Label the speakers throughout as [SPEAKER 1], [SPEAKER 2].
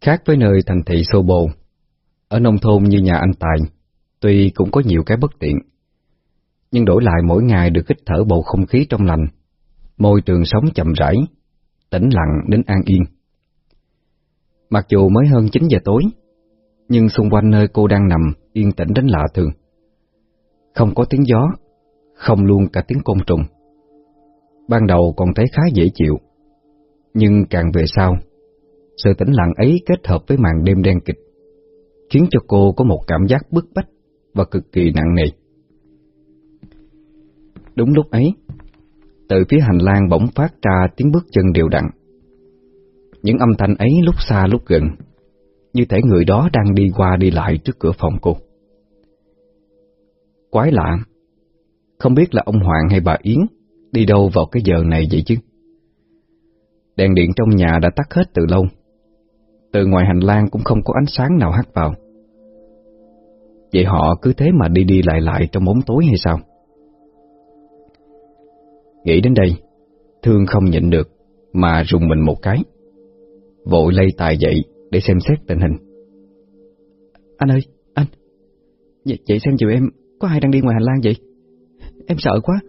[SPEAKER 1] Khác với nơi thành thị xô bồ, ở nông thôn như nhà anh Tài, tuy cũng có nhiều cái bất tiện, nhưng đổi lại mỗi ngày được hít thở bầu không khí trong lành, môi trường sống chậm rãi, tĩnh lặng đến an yên. Mặc dù mới hơn 9 giờ tối, nhưng xung quanh nơi cô đang nằm yên tĩnh đến lạ thường. Không có tiếng gió, không luôn cả tiếng côn trùng. Ban đầu còn thấy khá dễ chịu, nhưng càng về sau, sự tĩnh lặng ấy kết hợp với màn đêm đen kịch, khiến cho cô có một cảm giác bức bách và cực kỳ nặng nề. Đúng lúc ấy, từ phía hành lang bỗng phát ra tiếng bước chân đều đặn. Những âm thanh ấy lúc xa lúc gần, như thể người đó đang đi qua đi lại trước cửa phòng cô. Quái lạ, không biết là ông Hoàng hay bà Yến đi đâu vào cái giờ này vậy chứ? Đèn điện trong nhà đã tắt hết từ lâu. Từ ngoài hành lang cũng không có ánh sáng nào hắt vào. Vậy họ cứ thế mà đi đi lại lại trong bóng tối hay sao? Nghĩ đến đây, Thương không nhịn được, mà rùng mình một cái. Vội lây tài dậy để xem xét tình hình. Anh ơi, anh, vậy, vậy xem chịu em, có ai đang đi ngoài hành lang vậy? Em sợ quá,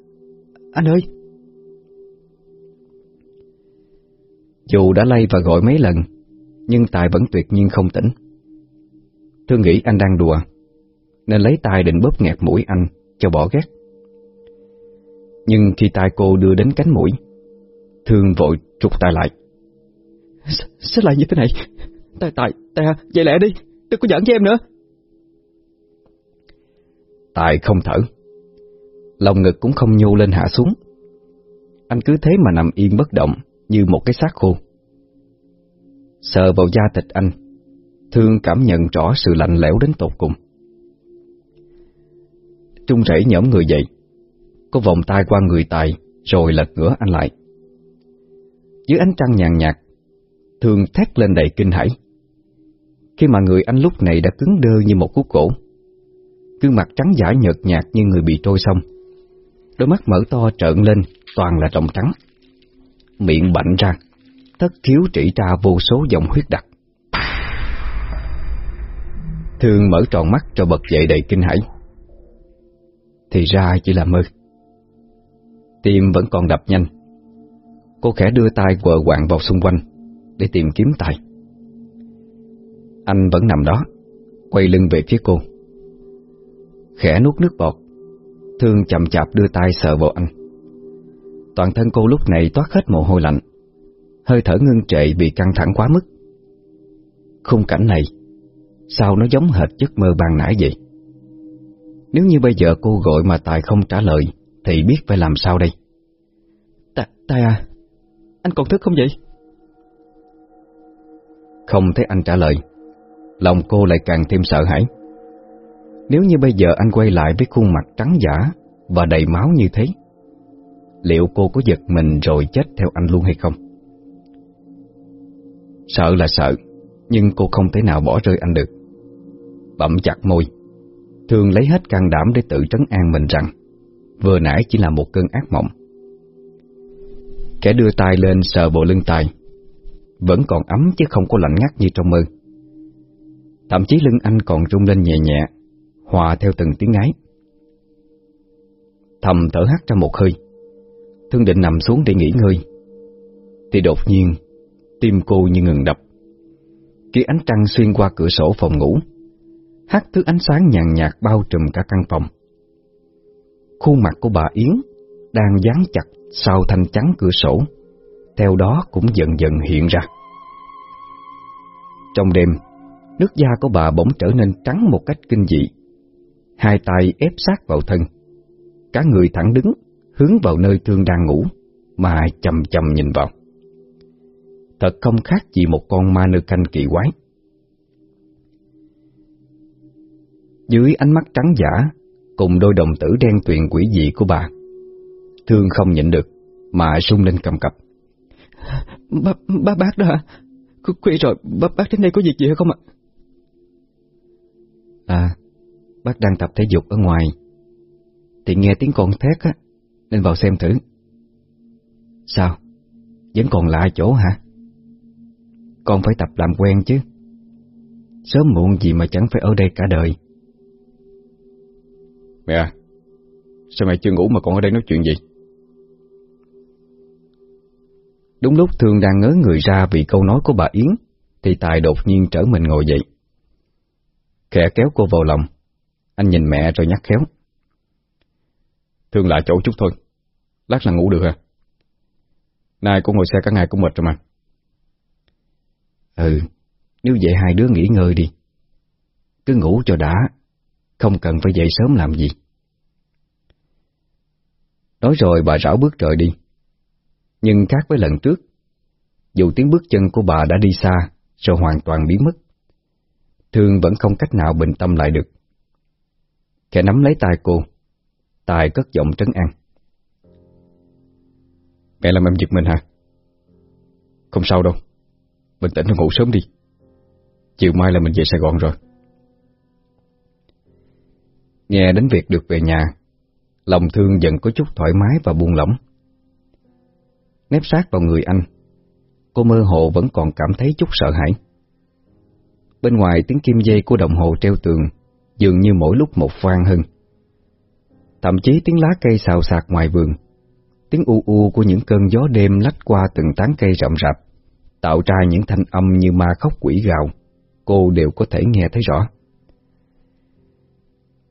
[SPEAKER 1] anh ơi! Dù đã lay và gọi mấy lần, nhưng Tài vẫn tuyệt nhiên không tỉnh. Thương nghĩ anh đang đùa, nên lấy tay định bóp nghẹt mũi anh cho bỏ ghét. Nhưng khi tay cô đưa đến cánh mũi, Thương vội trục tay lại. S sao lại như thế này? Tài, tài, tài, dậy lẹ đi, đừng có giỡn với em nữa. Tài không thở, lòng ngực cũng không nhô lên hạ xuống. Anh cứ thế mà nằm yên bất động như một cái xác khô. Sờ vào da thịt anh, Thương cảm nhận rõ sự lạnh lẽo đến tột cùng. Trung rẩy nhõm người dậy, có vòng tay qua người Tài rồi lật ngửa anh lại. Dưới ánh trăng nhàn nhạt, Thương thét lên đầy kinh hãi. Khi mà người anh lúc này đã cứng đơ như một khúc cổ, gương mặt trắng giả nhợt nhạt như người bị trôi sông, đôi mắt mở to trợn lên toàn là tròng trắng, miệng bạnh ra, tất khiếu trĩ ra vô số dòng huyết đặc. Thương mở tròn mắt cho bật dậy đầy kinh hãi. Thì ra chỉ là mơ. Tim vẫn còn đập nhanh. Cô khẽ đưa tay quờ quạng vào xung quanh để tìm kiếm tài. Anh vẫn nằm đó, quay lưng về phía cô. Khẽ nuốt nước bọt, Thương chậm chạp đưa tay sờ vào anh. Toàn thân cô lúc này toát hết mồ hôi lạnh, hơi thở ngưng trệ vì căng thẳng quá mức. Khung cảnh này, sao nó giống hệt giấc mơ ban nãy vậy? Nếu như bây giờ cô gọi mà Tài không trả lời, thì biết phải làm sao đây? Tài, Tài à, anh còn thức không vậy? Không thấy anh trả lời, lòng cô lại càng thêm sợ hãi. Nếu như bây giờ anh quay lại với khuôn mặt trắng giả và đầy máu như thế, liệu cô có giật mình rồi chết theo anh luôn hay không? Sợ là sợ, nhưng cô không thể nào bỏ rơi anh được. bậm chặt môi, thường lấy hết can đảm để tự trấn an mình rằng vừa nãy chỉ là một cơn ác mộng. Kẻ đưa tay lên sờ bộ lưng tài, vẫn còn ấm chứ không có lạnh ngắt như trong mơ. Thậm chí lưng anh còn rung lên nhẹ nhẹ, hòa theo từng tiếng ngáy. Thầm thở hắt ra một hơi, thương định nằm xuống để nghỉ ngơi, thì đột nhiên tim cô như ngừng đập. Khi ánh trăng xuyên qua cửa sổ phòng ngủ, hát thứ ánh sáng nhàn nhạt bao trùm cả căn phòng. Khuôn mặt của bà Yến đang dán chặt sau thanh trắng cửa sổ, theo đó cũng dần dần hiện ra. Trong đêm, nước da của bà bỗng trở nên trắng một cách kinh dị. Hai tay ép sát vào thân, cả người thẳng đứng, hướng vào nơi thương đang ngủ, mà chầm chầm nhìn vào. Thật không khác gì một con ma nơ canh kỳ quái. Dưới ánh mắt trắng giả, cùng đôi đồng tử đen tuyền quỷ dị của bà, Thương không nhịn được, mà sung lên cầm cập. Bác, bác, bác đó hả? Khuya rồi, bác, bác đến đây có việc gì hay không ạ? À, bác đang tập thể dục ở ngoài. Thì nghe tiếng con thét á, nên vào xem thử. Sao? Vẫn còn lạ chỗ hả? Con phải tập làm quen chứ, Sớm muộn gì mà chẳng phải ở đây cả đời.
[SPEAKER 2] Mẹ à Sao mẹ chưa ngủ mà còn ở đây nói chuyện gì
[SPEAKER 1] Đúng lúc Thương đang ngớ người ra vì câu nói của bà Yến Thì Tài đột nhiên trở mình ngồi dậy. Khẽ kéo cô vào lòng. Anh nhìn mẹ rồi nhắc khéo.
[SPEAKER 2] Thương lại chỗ chút thôi. Lát là ngủ được hả? Nay cô ngồi xe cả ngày cũng mệt rồi mà
[SPEAKER 1] Ừ Nếu vậy hai đứa nghỉ ngơi đi. Cứ ngủ cho đã, Không cần phải dậy sớm làm gì. Nói rồi bà rảo bước trời đi. Nhưng khác với lần trước, Dù tiếng bước chân của bà đã đi xa, Rồi hoàn toàn biến mất, Thương vẫn không cách nào bình tâm lại được. Khẽ nắm lấy tay cô Tài cất giọng trấn an.
[SPEAKER 2] Mẹ làm em giật mình hả? Không sao đâu. Bình tĩnh ngủ sớm đi. Chiều mai là mình về Sài Gòn rồi.
[SPEAKER 1] Nghe đến việc được về nhà, Lòng thương dần có chút thoải mái và buông lỏng. Nép sát vào người anh, Cô mơ hồ vẫn còn cảm thấy chút sợ hãi. Bên ngoài tiếng kim dây của đồng hồ treo tường Dường như mỗi lúc một vang hơn. Thậm chí tiếng lá cây xào xạc ngoài vườn, Tiếng u u của những cơn gió đêm lách qua từng tán cây rậm rạp. Tạo ra những thanh âm như ma khóc quỷ gào. Cô đều có thể nghe thấy rõ.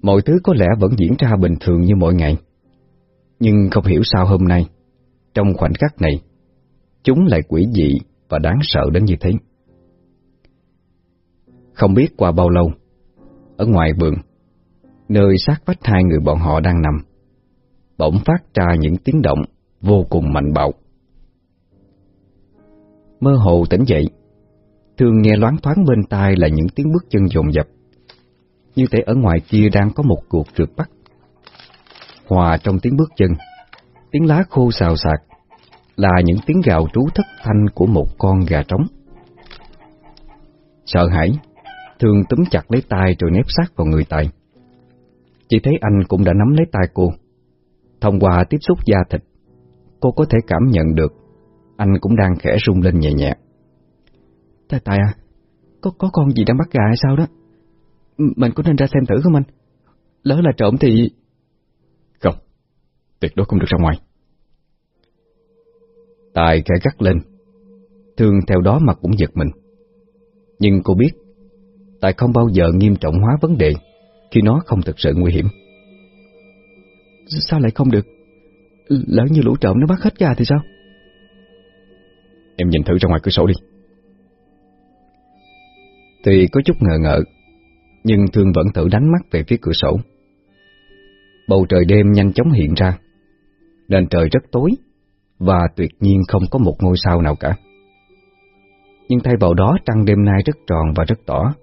[SPEAKER 1] Mọi thứ có lẽ vẫn diễn ra bình thường như mọi ngày. Nhưng không hiểu sao hôm nay, Trong khoảnh khắc này, Chúng lại quỷ dị và đáng sợ đến như thế. Không biết qua bao lâu, Ở ngoài vườn, Nơi sát vách hai người bọn họ đang nằm, Bỗng phát ra những tiếng động Vô cùng mạnh bạo. Mơ hồ tỉnh dậy. Thường nghe loáng thoáng bên tai là những tiếng bước chân dồn dập. Như thể ở ngoài kia đang có một cuộc rượt bắt. Hòa trong tiếng bước chân, Tiếng lá khô xào xạc Là những tiếng gào trú thất thanh của một con gà trống. Sợ hãi, Thường túm chặt lấy tay rồi nép sát vào người Tài. Chỉ thấy anh cũng đã nắm lấy tay cô. Thông qua tiếp xúc da thịt, Cô có thể cảm nhận được anh cũng đang khẽ rung lên nhẹ nhẹ. Tài Tài à Có có con gì đang bắt gà hay sao đó? Mình có nên ra xem thử không anh? Lỡ là trộm thì
[SPEAKER 2] Không Tuyệt đối không được ra ngoài.
[SPEAKER 1] Tài khẽ gắt lên. Thương theo đó mà cũng giật mình. Nhưng cô biết Tài không bao giờ nghiêm trọng hóa vấn đề Khi nó không thực sự nguy hiểm. Sao lại không được? Lỡ như lũ trộm nó bắt hết gà thì sao
[SPEAKER 2] Em nhìn thử ra ngoài cửa sổ đi.
[SPEAKER 1] Tuy có chút ngờ ngợ, Nhưng Thương vẫn tự đánh mắt về phía cửa sổ. Bầu trời đêm nhanh chóng hiện ra, Nền trời rất tối Và tuyệt nhiên không có một ngôi sao nào cả. Nhưng thay vào đó, trăng đêm nay rất tròn và rất tỏ.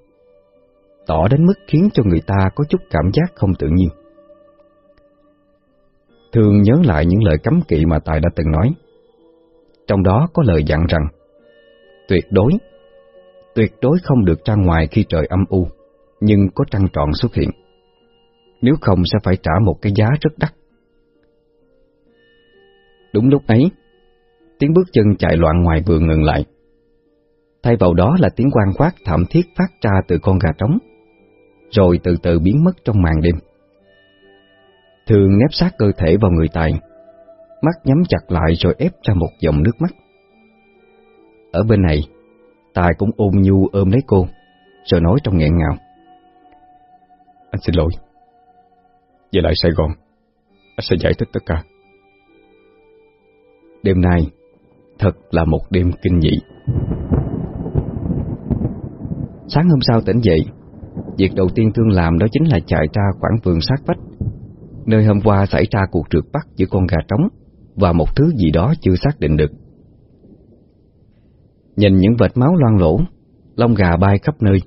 [SPEAKER 1] Tỏ đến mức khiến cho người ta có chút cảm giác không tự nhiên. Thường nhớ lại những lời cấm kỵ mà Tài đã từng nói. Trong đó có lời dặn rằng, Tuyệt đối Tuyệt đối không được ra ngoài khi trời âm u, Nhưng có trăng trọn xuất hiện. Nếu không sẽ phải trả một cái giá rất đắt. Đúng lúc ấy, Tiếng bước chân chạy loạn ngoài vườn ngừng lại. Thay vào đó là tiếng quan quát thảm thiết phát ra từ con gà trống, Rồi từ từ biến mất trong màn đêm. Thường nép sát cơ thể vào người Tài Mắt nhắm chặt lại rồi ép ra một dòng nước mắt. Ở bên này, Tài cũng ôm nhu ôm lấy cô, Rồi nói trong nghẹn ngào.
[SPEAKER 2] Anh xin lỗi. Về lại Sài Gòn, Anh sẽ giải thích tất cả.
[SPEAKER 1] Đêm nay, Thật là một đêm kinh dị. Sáng hôm sau tỉnh dậy, Việc đầu tiên Thương làm đó chính là chạy ra khoảng vườn sát vách. Nơi hôm qua xảy ra cuộc trượt bắt giữa con gà trống. Và một thứ gì đó chưa xác định được. Nhìn những vệt máu loang lỗ Lông gà bay khắp nơi.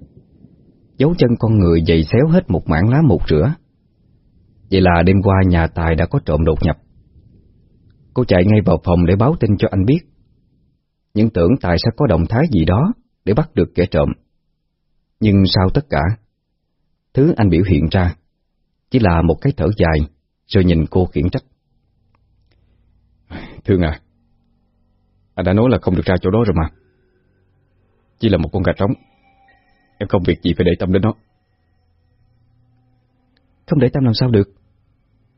[SPEAKER 1] Dấu chân con người dày xéo hết một mảng lá mục rửa. Vậy là đêm qua nhà Tài đã có trộm đột nhập. Cô chạy ngay vào phòng để báo tin cho anh biết. Những tưởng Tài sẽ có động thái gì đó Để bắt được kẻ trộm. Nhưng sau tất cả Thứ anh biểu hiện ra chỉ là một cái thở dài, rồi nhìn cô khiển trách.
[SPEAKER 2] Thương à, anh đã nói là không được ra chỗ đó rồi mà. Chỉ là một con gà trống. Em không việc gì phải để tâm đến nó.
[SPEAKER 3] Không để tâm làm sao được.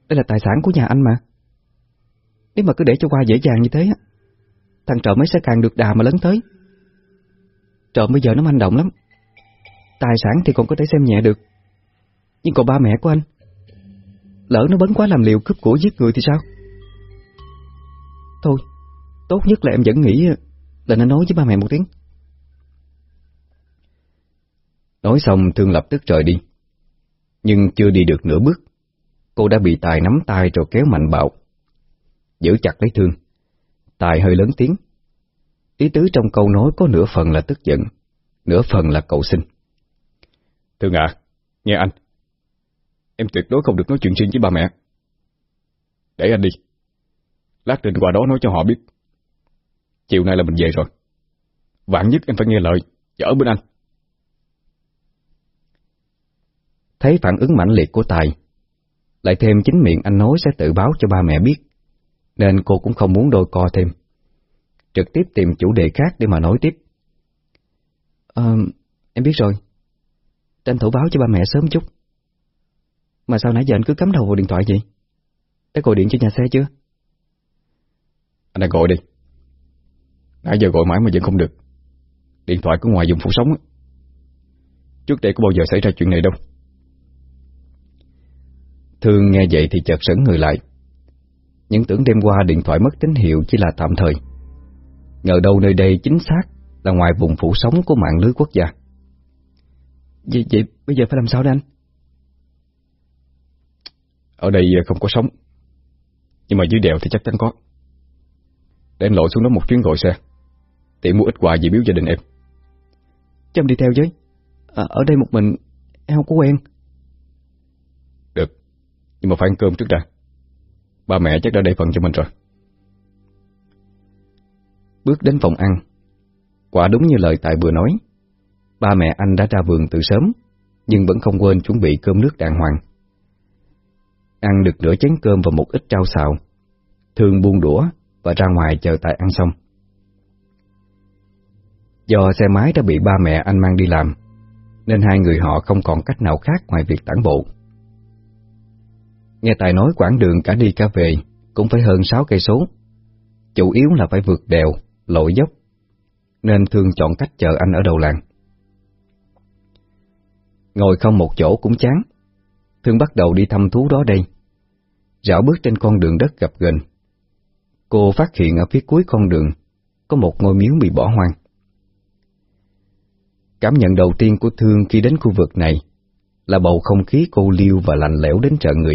[SPEAKER 3] Đây là tài sản của nhà anh mà. Nếu mà cứ để cho qua dễ dàng như thế Thằng trộm mới sẽ càng được đà mà lớn tới. Trộm bây giờ nó manh động lắm. Tài sản thì còn có thể xem nhẹ được. Nhưng còn ba mẹ của anh Lỡ nó bấn quá làm liều cướp của giết người thì sao? Thôi, Tốt nhất là em vẫn nghĩ ờ, Là nó nói với ba mẹ một tiếng.
[SPEAKER 1] Nói xong, Thương lập tức rời đi. Nhưng chưa đi được nửa bước, Cô đã bị Tài nắm tay rồi kéo mạnh bạo. Giữ chặt lấy Thương, Tài hơi lớn tiếng. Ý tứ trong câu nói có nửa phần là tức giận, Nửa phần là cầu xin.
[SPEAKER 2] Thương à Nghe anh. Em tuyệt đối không được nói chuyện riêng với ba mẹ. Để anh đi. Lát định qua đó nói cho họ biết. Chiều nay là mình về rồi. Vạn nhất em phải nghe lời Và ở bên anh.
[SPEAKER 1] Thấy phản ứng mãnh liệt của Tài Lại thêm chính miệng anh nói sẽ tự báo cho ba mẹ biết Nên cô cũng không muốn đôi co thêm. Trực tiếp tìm chủ đề khác để mà nói tiếp.
[SPEAKER 3] À, em biết rồi. Tranh thủ báo cho ba mẹ sớm chút. Mà sao nãy giờ anh cứ cắm đầu vào điện thoại vậy? Đã gọi điện cho nhà xe chưa?
[SPEAKER 2] Anh đang gọi đi. Nãy giờ gọi mãi mà vẫn không được. Điện thoại của ngoài dùng phủ sóng Trước đây có bao giờ xảy ra chuyện này đâu.
[SPEAKER 1] Thương nghe vậy thì chợt sững người lại. Những tưởng đêm qua điện thoại mất tín hiệu chỉ là tạm thời. Ngờ đâu nơi đây chính xác Là ngoài vùng phủ sóng của mạng lưới quốc gia.
[SPEAKER 3] Vậy, vậy bây giờ phải làm sao đây anh?
[SPEAKER 2] Ở đây không có sóng. Nhưng mà dưới đèo thì chắc chắn có. Để anh lội xuống đó một chuyến gọi xe. Tiện mua ít quà gì biếu gia đình em.
[SPEAKER 3] Cho em đi theo với. À, Ở đây một mình em không có quen.
[SPEAKER 2] Được. Nhưng mà phải ăn cơm trước đã. Ba mẹ chắc đã để phần cho mình rồi.
[SPEAKER 1] Bước đến phòng ăn. Quả đúng như lời Tài vừa nói. Ba mẹ anh đã ra vườn từ sớm Nhưng vẫn không quên chuẩn bị cơm nước đàng hoàng. Ăn được nửa chén cơm và một ít rau xào. Thương buông đũa và ra ngoài chờ Tài ăn xong. Do xe máy đã bị ba mẹ anh mang đi làm Nên hai người họ không còn cách nào khác ngoài việc tản bộ. Nghe Tài nói quãng đường cả đi cả về Cũng phải hơn 6 cây số Chủ yếu là phải vượt đèo, lội dốc Nên thường chọn cách chờ anh ở đầu làng. Ngồi không một chỗ cũng chán Thương bắt đầu đi thăm thú đó đây. Rảo bước trên con đường đất gập ghềnh Cô phát hiện ở phía cuối con đường, Có một ngôi miếu bị bỏ hoang. Cảm nhận đầu tiên của Thương khi đến khu vực này Là bầu không khí cô liêu và lạnh lẽo đến trợ người.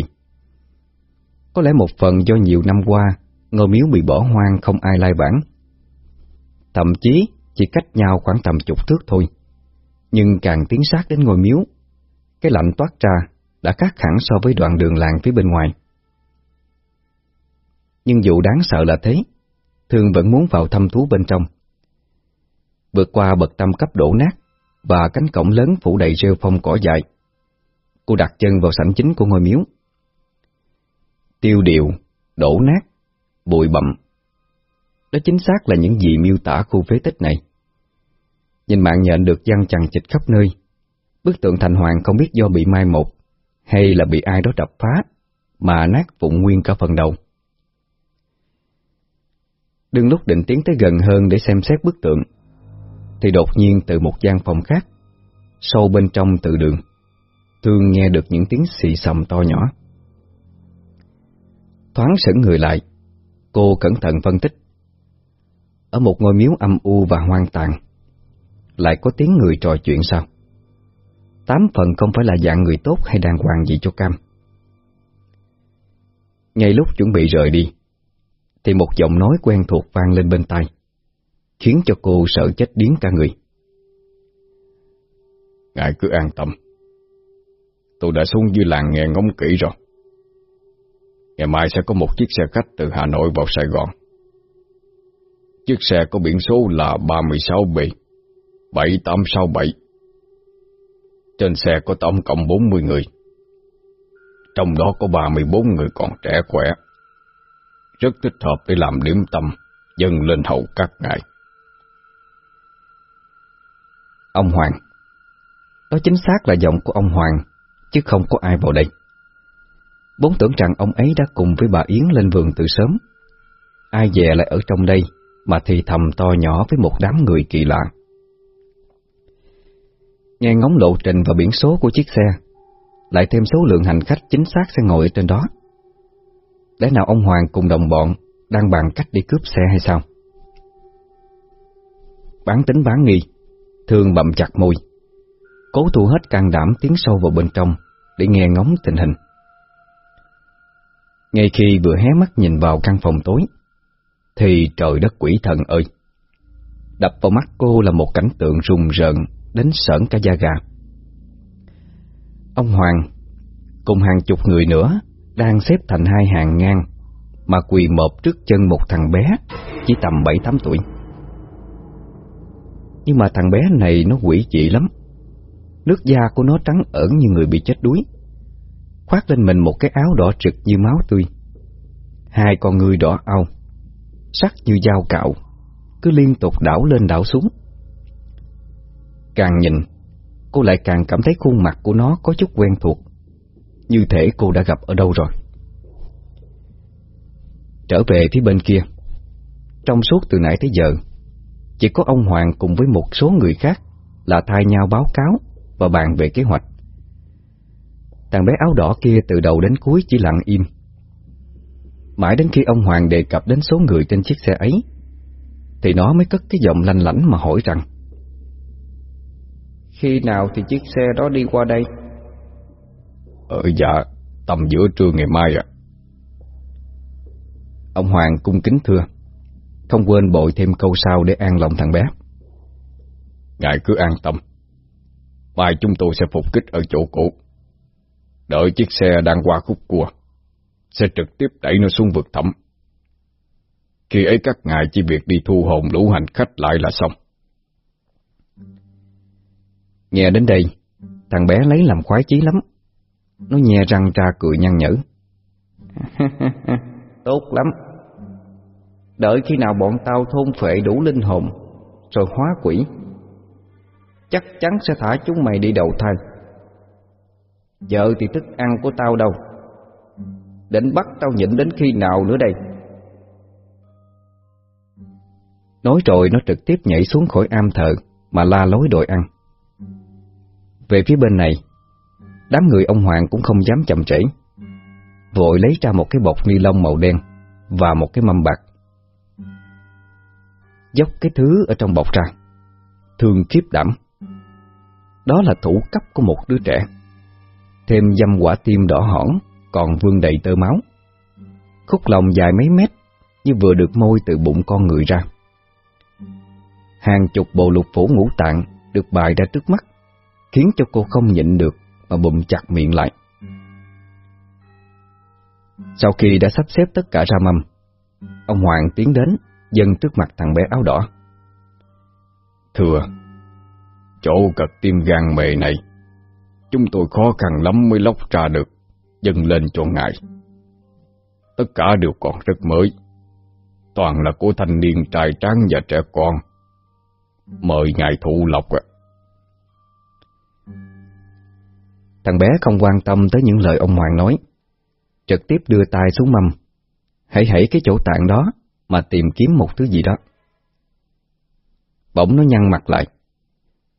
[SPEAKER 1] Có lẽ một phần do nhiều năm qua, Ngôi miếu bị bỏ hoang không ai lai bản Thậm chí, chỉ cách nhau khoảng tầm chục thước thôi. Nhưng càng tiến sát đến ngôi miếu, Cái lạnh toát ra đã khác hẳn so với đoạn đường làng phía bên ngoài. Nhưng dù đáng sợ là thế Thương vẫn muốn vào thăm thú bên trong. Vượt qua bậc tam cấp đổ nát Và cánh cổng lớn phủ đầy rêu phong cỏ dại Cô đặt chân vào sảnh chính của ngôi miếu. Tiêu điệu, đổ nát, bụi bậm, Đó chính xác là những gì miêu tả khu phế tích này. Nhìn mạng nhện được dăng chằng chịch khắp nơi Bức tượng thành hoàng không biết do bị mai một Hay là bị ai đó đập phá Mà nát vụn nguyên cả phần đầu. Đừng lúc định tiến tới gần hơn để xem xét bức tượng. Thì đột nhiên từ một gian phòng khác, Sâu bên trong từ đường Thương nghe được những tiếng xì xầm to nhỏ. Thoáng sững người lại, Cô cẩn thận phân tích. Ở một ngôi miếu âm u và hoang tàn, Lại có tiếng người trò chuyện sao? Tám phần không phải là dạng người tốt hay đàng hoàng gì cho cam. Ngay lúc chuẩn bị rời đi thì một giọng nói quen thuộc vang lên bên tai, Khiến cho cô sợ chết điếng cả người
[SPEAKER 2] Ngài cứ an tâm Tôi đã xuống dưới làng nghe ngóng kỹ rồi Ngày mai sẽ có một chiếc xe khách từ Hà Nội vào Sài Gòn. Chiếc xe có biển số là 36B 7867. Trên xe có tổng cộng 40 người. Trong đó có 34 người còn trẻ khỏe. Rất thích hợp để làm điểm tâm dâng lên hậu các ngài.
[SPEAKER 1] Ông Hoàng Đó chính xác là giọng của ông Hoàng, chứ không có ai vào đây. Bốn tưởng rằng ông ấy đã cùng với bà Yến lên vườn từ sớm. Ai dè lại ở trong đây mà thì thầm to nhỏ với một đám người kỳ lạ. Nghe ngóng lộ trình và biển số của chiếc xe, lại thêm số lượng hành khách chính xác sẽ ngồi ở trên đó. Lẽ nào ông Hoàng cùng đồng bọn đang bàn cách đi cướp xe hay sao? Bán tính bán nghi, thường bậm chặt môi, cố thu hết can đảm tiến sâu vào bên trong để nghe ngóng tình hình. Ngay khi vừa hé mắt nhìn vào căn phòng tối, thì trời đất quỷ thần ơi! Đập vào mắt cô là một cảnh tượng rùng rợn đến sởn cả da gà. Ông Hoàng cùng hàng chục người nữa đang xếp thành hai hàng ngang mà quỳ mộp trước chân một thằng bé chỉ tầm bảy tám tuổi. Nhưng mà thằng bé này nó quỷ dị lắm. Nước da của nó trắng ẩn như người bị chết đuối. Khoác lên mình một cái áo đỏ trực như máu tươi. Hai con người đỏ ao, sắc như dao cạo, cứ liên tục đảo lên đảo xuống. Càng nhìn, cô lại càng cảm thấy khuôn mặt của nó có chút quen thuộc, như thể cô đã gặp ở đâu rồi. Trở về phía bên kia, trong suốt từ nãy tới giờ, chỉ có ông Hoàng cùng với một số người khác là thay nhau báo cáo và bàn về kế hoạch. Thằng bé áo đỏ kia từ đầu đến cuối chỉ lặng im. Mãi đến khi ông Hoàng đề cập đến số người trên chiếc xe ấy, thì nó mới cất cái giọng lanh lảnh mà hỏi rằng
[SPEAKER 3] Khi nào thì chiếc xe đó đi qua đây?
[SPEAKER 2] Ờ dạ, tầm giữa trưa ngày mai ạ.
[SPEAKER 1] Ông Hoàng cung kính thưa Không quên bội thêm câu sau để an lòng thằng bé.
[SPEAKER 2] Ngài cứ an tâm Mai chúng tôi sẽ phục kích ở chỗ cũ. Đợi chiếc xe đang qua khúc cua Sẽ trực tiếp đẩy nó xuống vực thẳm. Khi ấy các ngài chỉ việc đi thu hồn lũ hành khách lại là xong.
[SPEAKER 1] Nghe đến đây Thằng bé lấy làm khoái chí lắm. Nó nhè răng ra cười nhăn nhở.
[SPEAKER 3] Tốt lắm. Đợi khi nào bọn tao thôn phệ đủ linh hồn, Rồi hóa quỷ, Chắc chắn sẽ thả chúng mày đi đầu thai. Vợ thì thức ăn của tao đâu? Định bắt tao nhịn đến khi nào nữa đây?
[SPEAKER 1] Nói rồi nó trực tiếp nhảy xuống khỏi am thờ Mà la lối đội ăn. Về phía bên này Đám người ông Hoàng cũng không dám chậm trễ. Vội lấy ra một cái bọc ni lông màu đen Và một cái mâm bạc. Dốc cái thứ ở trong bọc ra, Thương kiếp đảm. Đó là thủ cấp của một đứa trẻ. Thêm dâm quả tim đỏ hỏn, Còn vương đầy tơ máu. Khúc lòng dài mấy mét Như vừa được môi từ bụng con người ra. Hàng chục bộ lục phủ ngũ tạng Được bài ra trước mắt, Khiến cho cô không nhịn được. Mà bụm chặt miệng lại. Sau khi đã sắp xếp tất cả ra mâm, Ông Hoàng tiến đến, Dâng trước mặt thằng bé áo đỏ.
[SPEAKER 2] Thưa, Chỗ cật tim gan mề này, Chúng tôi khó khăn lắm mới lóc ra được, Dâng lên cho ngài. Tất cả đều còn rất mới, Toàn là của thanh niên trai tráng và trẻ con. Mời ngài thụ lộc ạ.
[SPEAKER 1] Thằng bé không quan tâm tới những lời ông Hoàng nói. Trực tiếp đưa tay xuống mâm. Hãy hãy cái chỗ tạng đó Mà tìm kiếm một thứ gì đó. Bỗng nó nhăn mặt lại.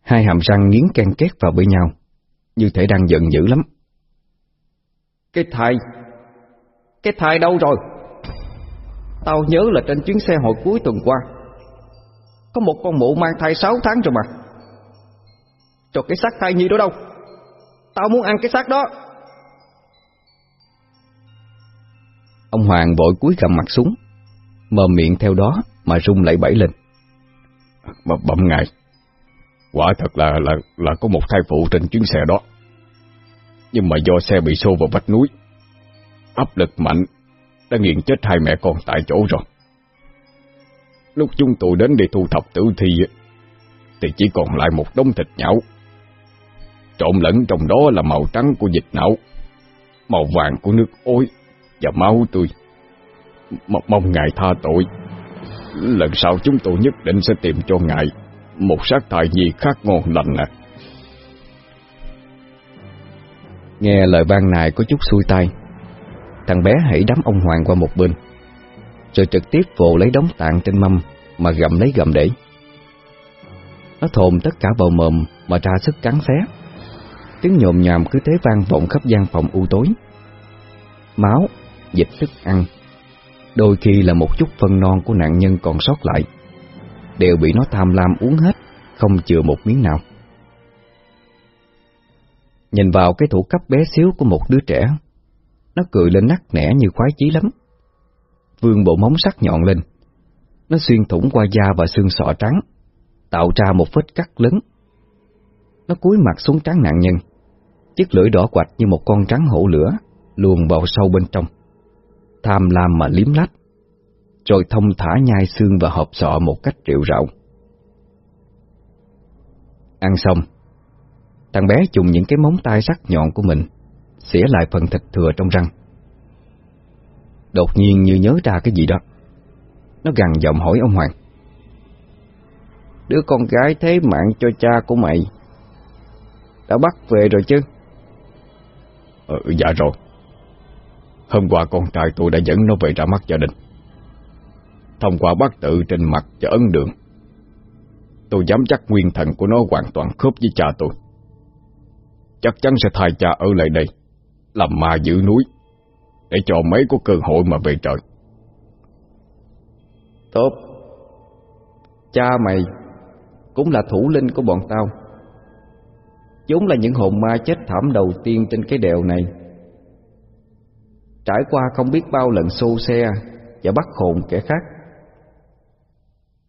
[SPEAKER 1] Hai hàm răng nghiến ken két vào với nhau. Như thể đang giận dữ lắm.
[SPEAKER 3] Cái thai. Cái thai đâu rồi? Tao nhớ là trên chuyến xe hồi cuối tuần qua. Có một con mụ mang thai 6 tháng rồi mà. Rồi cái xác thai nhi đó đâu? Tao muốn ăn cái xác đó.
[SPEAKER 1] Ông Hoàng vội cúi gầm mặt xuống Mờ miệng theo đó mà rung lại bẫy lên.
[SPEAKER 2] B Bẩm ngài Quả thật là là là có một thai phụ trên chuyến xe đó. Nhưng mà do xe bị xô vào vách núi Áp lực mạnh Đã nghiền chết hai mẹ con tại chỗ rồi. Lúc chúng tôi đến để thu thập tử thi Thì chỉ còn lại một đống thịt nhão Trộn lẫn trong đó là màu trắng của dịch não, Màu vàng của nước ối Và máu tươi. M Mong ngài tha tội. Lần sau chúng tôi nhất định sẽ tìm cho ngài Một sát tài nhi khác ngon lành à
[SPEAKER 1] Nghe lời ban này có chút xuôi tay Thằng bé hãy đắm ông Hoàng qua một bên, Rồi trực tiếp vồ lấy đống tạng trên mâm Mà gầm lấy gầm để. Nó thồn tất cả vào mồm Mà ra sức cắn xé. Tiếng nhồm nhòm cứ thế vang vọng khắp gian phòng u tối. Máu, dịch thức ăn. Đôi khi là một chút phân non của nạn nhân còn sót lại. Đều bị nó tham lam uống hết Không chừa một miếng nào. Nhìn vào cái thủ cấp bé xíu của một đứa trẻ Nó cười lên nắc nẻ như khoái chí lắm. Vương bộ móng sắc nhọn lên. Nó xuyên thủng qua da và xương sọ trắng Tạo ra một vết cắt lớn. Nó cúi mặt xuống trắng nạn nhân. Chiếc lưỡi đỏ quạch như một con trắng hổ lửa, Luồn vào sâu bên trong. Tham lam mà liếm lách. Rồi thông thả nhai xương và hộp sọ một cách triệu rạo. Ăn xong, Thằng bé dùng những cái móng tay sắc nhọn của mình, Xỉa lại phần thịt thừa trong răng. Đột nhiên như nhớ ra cái gì đó, Nó gằn giọng hỏi ông Hoàng. Đứa con gái thế mạng cho cha của mày. Đã bắt về rồi chứ?
[SPEAKER 2] Ừ dạ rồi. Hôm qua con trai tôi đã dẫn nó về ra mắt gia đình. Thông qua bác tự trên mặt cho ấn đường Tôi dám chắc nguyên thần của nó hoàn toàn khớp với cha tôi. Chắc chắn sẽ thay cha ở lại đây Làm ma giữ núi Để cho mấy có cơ hội mà về trời.
[SPEAKER 1] Tốt. Cha mày Cũng là thủ linh của bọn tao Chúng là những hồn ma chết thảm đầu tiên trên cái đèo này. Trải qua không biết bao lần xô xe Và bắt hồn kẻ khác,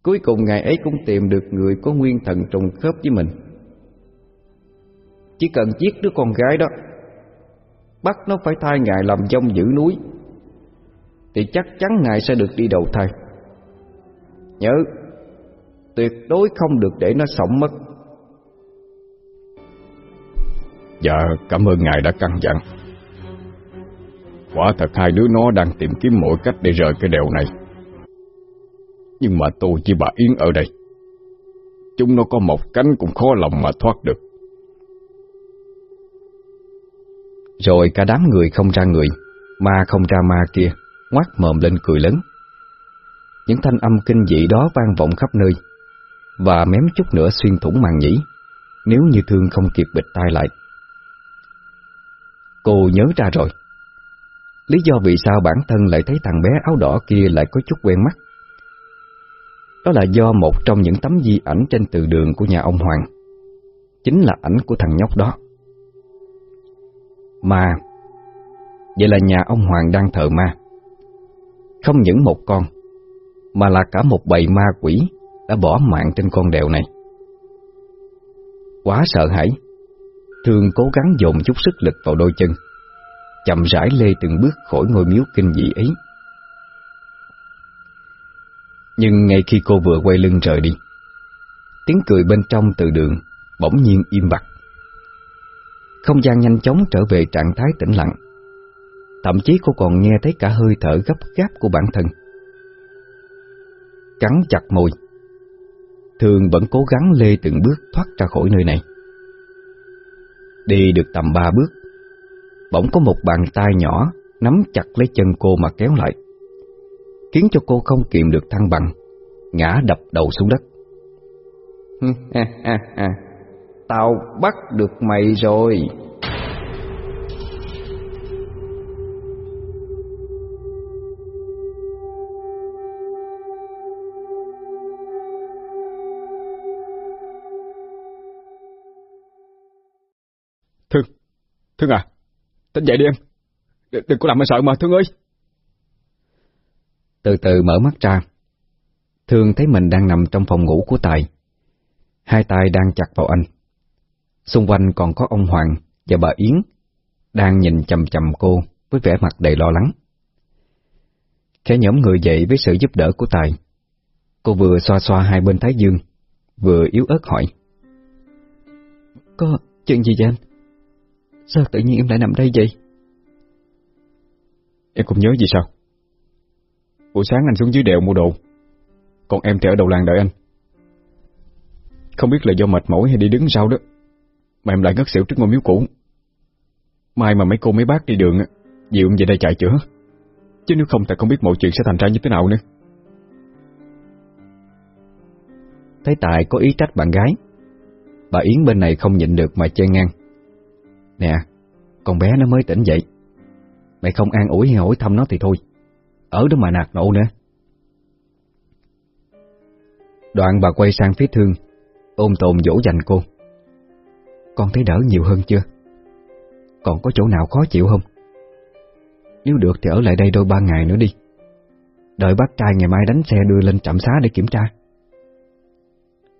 [SPEAKER 1] Cuối cùng ngày ấy cũng tìm được người có nguyên thần trùng khớp với mình. Chỉ cần giết đứa con gái đó, Bắt nó phải thai ngài làm dông giữ núi, Thì chắc chắn ngài sẽ được đi đầu thai. Nhớ, Tuyệt đối không được để nó sống mất.
[SPEAKER 2] Dạ cảm ơn ngài đã căn dặn. Quả thật hai đứa nó đang tìm kiếm mọi cách để rời cái đèo này. Nhưng mà tôi chỉ bà Yến ở đây. Chúng nó có một cánh cũng khó lòng mà thoát được.
[SPEAKER 1] Rồi cả đám người không ra người, Ma không ra ma kia Ngoát mồm lên cười lớn. Những thanh âm kinh dị đó vang vọng khắp nơi, Và mém chút nữa xuyên thủng màn nhĩ, Nếu như thương không kịp bịch tai lại. Cô nhớ ra rồi. Lý do vì sao bản thân lại thấy thằng bé áo đỏ kia lại có chút quen mắt? Đó là do một trong những tấm di ảnh trên từ đường của nhà ông Hoàng. Chính là ảnh của thằng nhóc đó. Mà Vậy là nhà ông Hoàng đang thờ ma. Không những một con, Mà là cả một bầy ma quỷ Đã bỏ mạng trên con đèo này. Quá sợ hãi. Thương cố gắng dồn chút sức lực vào đôi chân, Chậm rãi lê từng bước khỏi ngôi miếu kinh dị ấy. Nhưng ngay khi cô vừa quay lưng rời đi, Tiếng cười bên trong từ đường Bỗng nhiên im bặt. Không gian nhanh chóng trở về trạng thái tĩnh lặng, Thậm chí cô còn nghe thấy cả hơi thở gấp gáp của bản thân. Cắn chặt môi Thường vẫn cố gắng lê từng bước thoát ra khỏi nơi này. Đi được tầm ba bước. Bỗng có một bàn tay nhỏ Nắm chặt lấy chân cô mà kéo lại, Khiến cho cô không kiềm được thăng bằng, Ngã đập đầu xuống đất. Tao bắt được mày rồi.
[SPEAKER 2] Thương à Tỉnh dậy đi em. Đừng, đừng có làm anh sợ mà Thương ơi.
[SPEAKER 1] Từ từ mở mắt ra. Thương thấy mình đang nằm trong phòng ngủ của Tài. Hai tay đang chặt vào anh. Xung quanh còn có ông Hoàng và bà Yến Đang nhìn chầm chầm cô Với vẻ mặt đầy lo lắng. Khẽ nhóm người dậy với sự giúp đỡ của Tài. Cô vừa xoa xoa hai bên thái dương Vừa yếu ớt hỏi.
[SPEAKER 3] Có chuyện gì vậy anh? Sao tự nhiên em lại nằm đây vậy?
[SPEAKER 2] Em không nhớ gì sao? Buổi sáng anh xuống dưới đèo mua đồ. Còn em thì ở đầu làng đợi anh. Không biết là do mệt mỏi hay đi đứng sau đó Mà em lại ngất xỉu trước ngôi miếu cũ. Mai mà mấy cô mấy bác đi đường Dịu về đây chạy chữa. Chứ nếu không tại không biết mọi chuyện sẽ thành ra như thế nào nữa.
[SPEAKER 1] Thấy Tài có ý trách bạn gái. Bà Yến bên này không nhịn được mà chen ngang Nè Con bé nó mới tỉnh dậy. Mày không an ủi hay hỏi thăm nó thì thôi. Ở đó mà nạt nộ nữa. Đoạn bà quay sang phía thương Ôm tồn dỗ dành cô. Con thấy đỡ nhiều hơn chưa? Còn có chỗ nào khó chịu không? Nếu được thì ở lại đây đôi ba ngày nữa đi. Đợi bác trai ngày mai đánh xe đưa lên trạm xá để kiểm tra.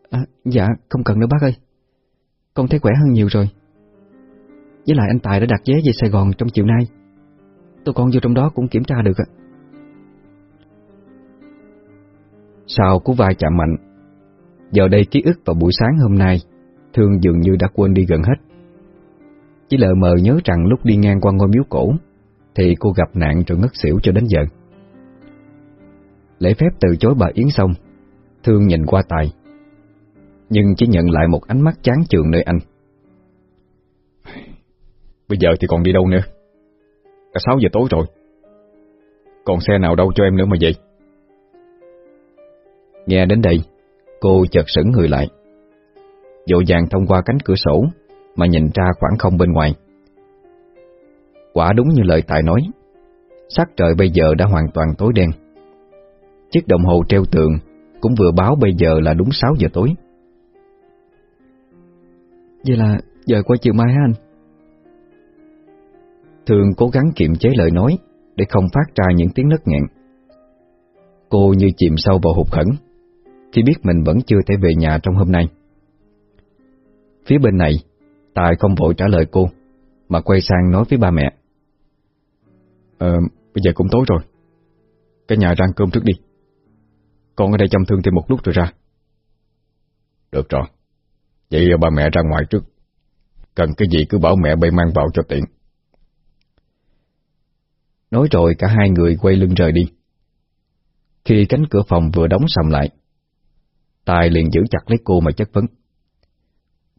[SPEAKER 1] À, Dạ không cần nữa bác ơi. Con thấy khỏe hơn nhiều rồi. Với lại anh Tài đã đặt vé về Sài Gòn trong chiều nay. Tôi con vô trong đó cũng kiểm tra được Sau cú vai chạm mạnh, Giờ đây ký ức vào buổi sáng hôm nay Thương dường như đã quên đi gần hết. Chỉ lờ mờ nhớ rằng lúc đi ngang qua ngôi miếu cổ Thì cô gặp nạn rồi ngất xỉu cho đến giờ. Lễ phép từ chối bà Yến xong, Thương nhìn qua Tài, Nhưng chỉ nhận lại một ánh mắt chán chường nơi anh.
[SPEAKER 2] Bây giờ thì còn đi đâu nữa? Cả 6 giờ tối rồi. Còn xe nào đâu cho em nữa mà vậy?
[SPEAKER 1] Nghe đến đây, Cô chợt sững người lại. Dội vàng thông qua cánh cửa sổ Mà nhìn ra khoảng không bên ngoài. Quả đúng như lời Tài nói, Sắc trời bây giờ đã hoàn toàn tối đen. Chiếc đồng hồ treo tường Cũng vừa báo bây giờ là đúng 6 giờ tối. Vậy là giờ qua chiều mai hả anh? Thường cố gắng kiềm chế lời nói Để không phát ra những tiếng nấc nghẹn. Cô như chìm sâu vào hụt khẩn Khi biết mình vẫn chưa thể về nhà trong hôm nay. Phía bên này Tài không vội trả lời cô Mà quay sang nói với ba mẹ.
[SPEAKER 2] Ờ, bây giờ cũng tối rồi. Cái nhà rang cơm trước đi. Con ở đây chăm thương thêm một lúc rồi ra. Được rồi. Vậy ba mẹ ra ngoài trước. Cần cái gì cứ bảo mẹ bay mang vào cho tiện.
[SPEAKER 1] Nói rồi cả hai người quay lưng rời đi. Khi cánh cửa phòng vừa đóng sầm lại, Tài liền giữ chặt lấy cô mà chất vấn.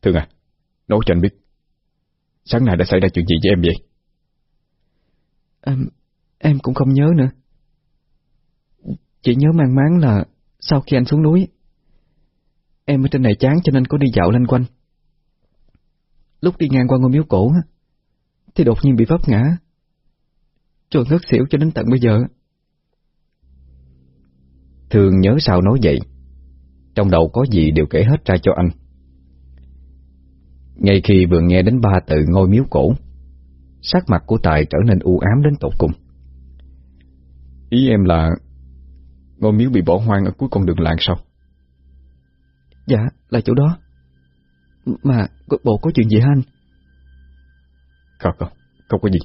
[SPEAKER 2] Thương à, nói cho anh biết, sáng nay đã xảy ra chuyện gì với em vậy?
[SPEAKER 3] Em, em cũng không nhớ nữa. Chỉ nhớ mang máng là sau khi anh xuống núi, em ở trên này chán cho nên có đi dạo lanh quanh. Lúc đi ngang qua ngôi miếu cổ, thì đột nhiên bị vấp ngã, rồi ngất xỉu cho đến tận bây giờ.
[SPEAKER 1] Thường nhớ sao nói vậy, trong đầu có gì đều kể hết ra cho anh. Ngay khi vừa nghe đến ba từ ngôi miếu cổ, sắc mặt của Tài trở nên u ám đến tột cùng.
[SPEAKER 2] Ý em là ngôi miếu bị bỏ hoang ở cuối con đường làng sao?
[SPEAKER 3] Dạ, là chỗ đó. Mà bộ có chuyện gì hả anh?
[SPEAKER 2] Không, không, không có gì.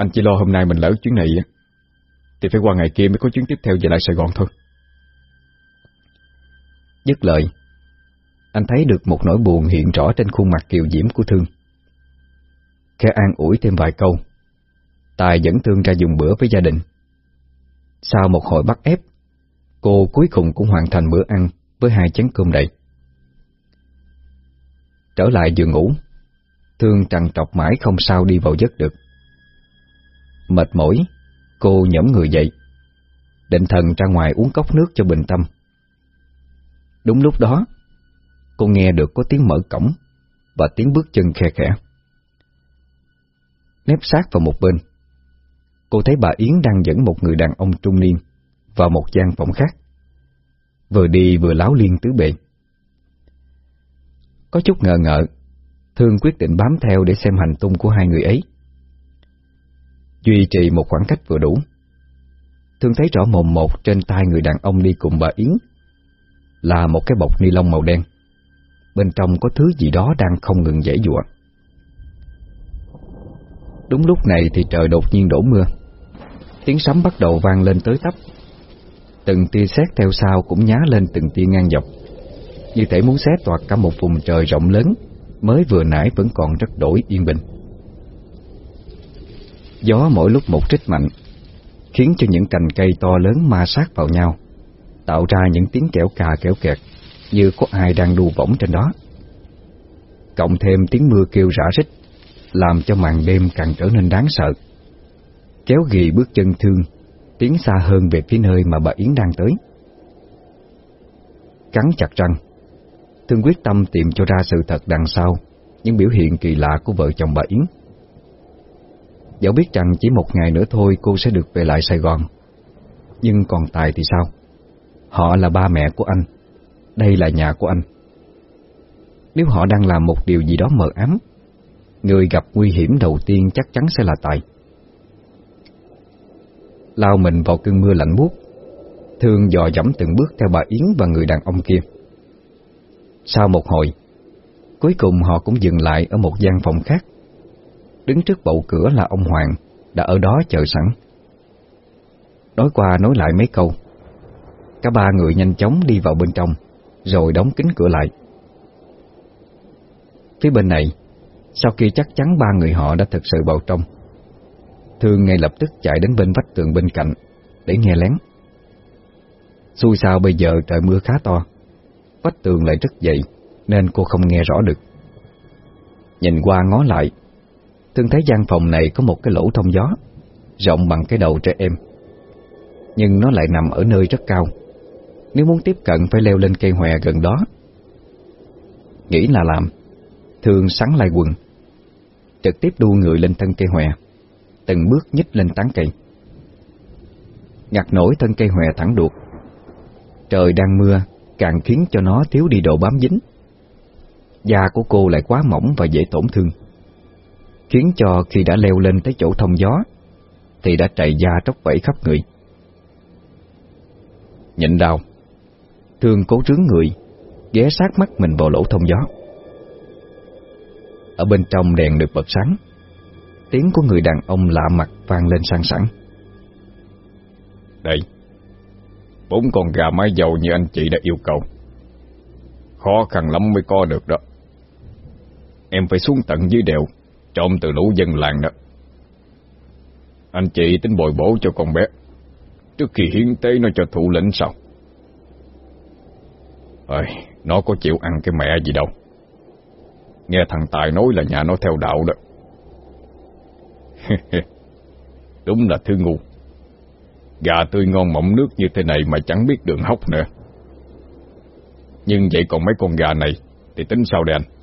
[SPEAKER 2] Anh chỉ lo hôm nay mình lỡ chuyến này Thì phải qua ngày kia mới có chuyến tiếp theo về lại Sài Gòn thôi.
[SPEAKER 1] Dứt lời, Anh thấy được một nỗi buồn hiện rõ trên khuôn mặt kiều diễm của Thương. Khẽ an ủi thêm vài câu. Tài dẫn Thương ra dùng bữa với gia đình. Sau một hồi bắt ép, Cô cuối cùng cũng hoàn thành bữa ăn Với hai chén cơm đầy. Trở lại giường ngủ, Thương trằn trọc mãi không sao đi vào giấc được. Mệt mỏi, cô nhẫm người dậy, định thần ra ngoài uống cốc nước cho bình tâm. Đúng lúc đó, cô nghe được có tiếng mở cổng và tiếng bước chân khe khẽ. Nép sát vào một bên, cô thấy bà Yến đang dẫn một người đàn ông trung niên vào một gian phòng khác, vừa đi vừa láo liên tứ bề. Có chút ngờ ngợ, Thương quyết định bám theo để xem hành tung của hai người ấy. Duy trì một khoảng cách vừa đủ. Thương thấy rõ mồm một trên tay người đàn ông đi cùng bà Yến Là một cái bọc ni lông màu đen. Bên trong có thứ gì đó đang không ngừng dãy dụa Đúng lúc này thì trời đột nhiên đổ mưa. Tiếng sấm bắt đầu vang lên tới tấp. Từng tia sét theo sau cũng nhá lên từng tia ngang dọc. Như thể muốn xé toạc cả một vùng trời rộng lớn, Mới vừa nãy vẫn còn rất đổi yên bình. Gió mỗi lúc một trích mạnh Khiến cho những cành cây to lớn ma sát vào nhau Tạo ra những tiếng kẻo cà kẻo kẹt Như có ai đang đu võng trên đó Cộng thêm tiếng mưa kêu rã rít làm cho màn đêm càng trở nên đáng sợ. Kéo ghì bước chân thương, tiến xa hơn về phía nơi mà bà Yến đang tới. Cắn chặt răng, thương quyết tâm tìm cho ra sự thật đằng sau những biểu hiện kỳ lạ của vợ chồng bà Yến. Dẫu biết rằng chỉ một ngày nữa thôi cô sẽ được về lại Sài Gòn, nhưng còn Tài thì sao? Họ là ba mẹ của anh, đây là nhà của anh. Nếu họ đang làm một điều gì đó mờ ám, người gặp nguy hiểm đầu tiên chắc chắn sẽ là Tài. Lao mình vào cơn mưa lạnh buốt, Thương dò dẫm từng bước theo bà Yến và người đàn ông kia. Sau một hồi, cuối cùng họ cũng dừng lại ở một gian phòng khác. Đứng trước bậu cửa là ông Hoàng, đã ở đó chờ sẵn. Nói qua nói lại mấy câu, cả ba người nhanh chóng đi vào bên trong, rồi đóng kín cửa lại. Phía bên này, sau khi chắc chắn ba người họ đã thực sự vào trong, Thương ngay lập tức chạy đến bên vách tường bên cạnh để nghe lén. Xui sao bây giờ trời mưa khá to, vách tường lại rất dày nên cô không nghe rõ được. Nhìn qua ngó lại, Thương thấy gian phòng này có một cái lỗ thông gió, rộng bằng cái đầu trẻ em. Nhưng nó lại nằm ở nơi rất cao. Nếu muốn tiếp cận phải leo lên cây hòe gần đó. Nghĩ là làm, Thương sắn lại quần, trực tiếp đu người lên thân cây hòe, từng bước nhích lên tán cây. Ngặt nổi thân cây hòe thẳng đuột. Trời đang mưa, càng khiến cho nó thiếu đi độ bám dính. Da của cô lại quá mỏng và dễ tổn thương, khiến cho khi đã leo lên tới chỗ thông gió, thì đã chạy da tróc vẫy khắp người. Nhịn đau, thương cố trướng người, ghé sát mắt mình vào lỗ thông gió. Ở bên trong đèn được bật sáng, tiếng của người đàn ông lạ mặt vang lên sang sẵn.
[SPEAKER 2] Đây, bốn con gà mái dầu như anh chị đã yêu cầu. Khó khăn lắm mới có được đó. Em phải xuống tận dưới đèo, trộm từ lũ dân làng đó. Anh chị tính bồi bổ cho con bé, trước khi hiến tế nó cho thủ lĩnh sao? Ơi, nó có chịu ăn cái mẹ gì đâu. Nghe thằng Tài nói là nhà nó theo đạo đó. Đúng là thứ ngu. Gà tươi ngon mỏng nước như thế này mà chẳng biết đường hốc nữa. Nhưng vậy còn mấy con gà này thì tính sao đây anh?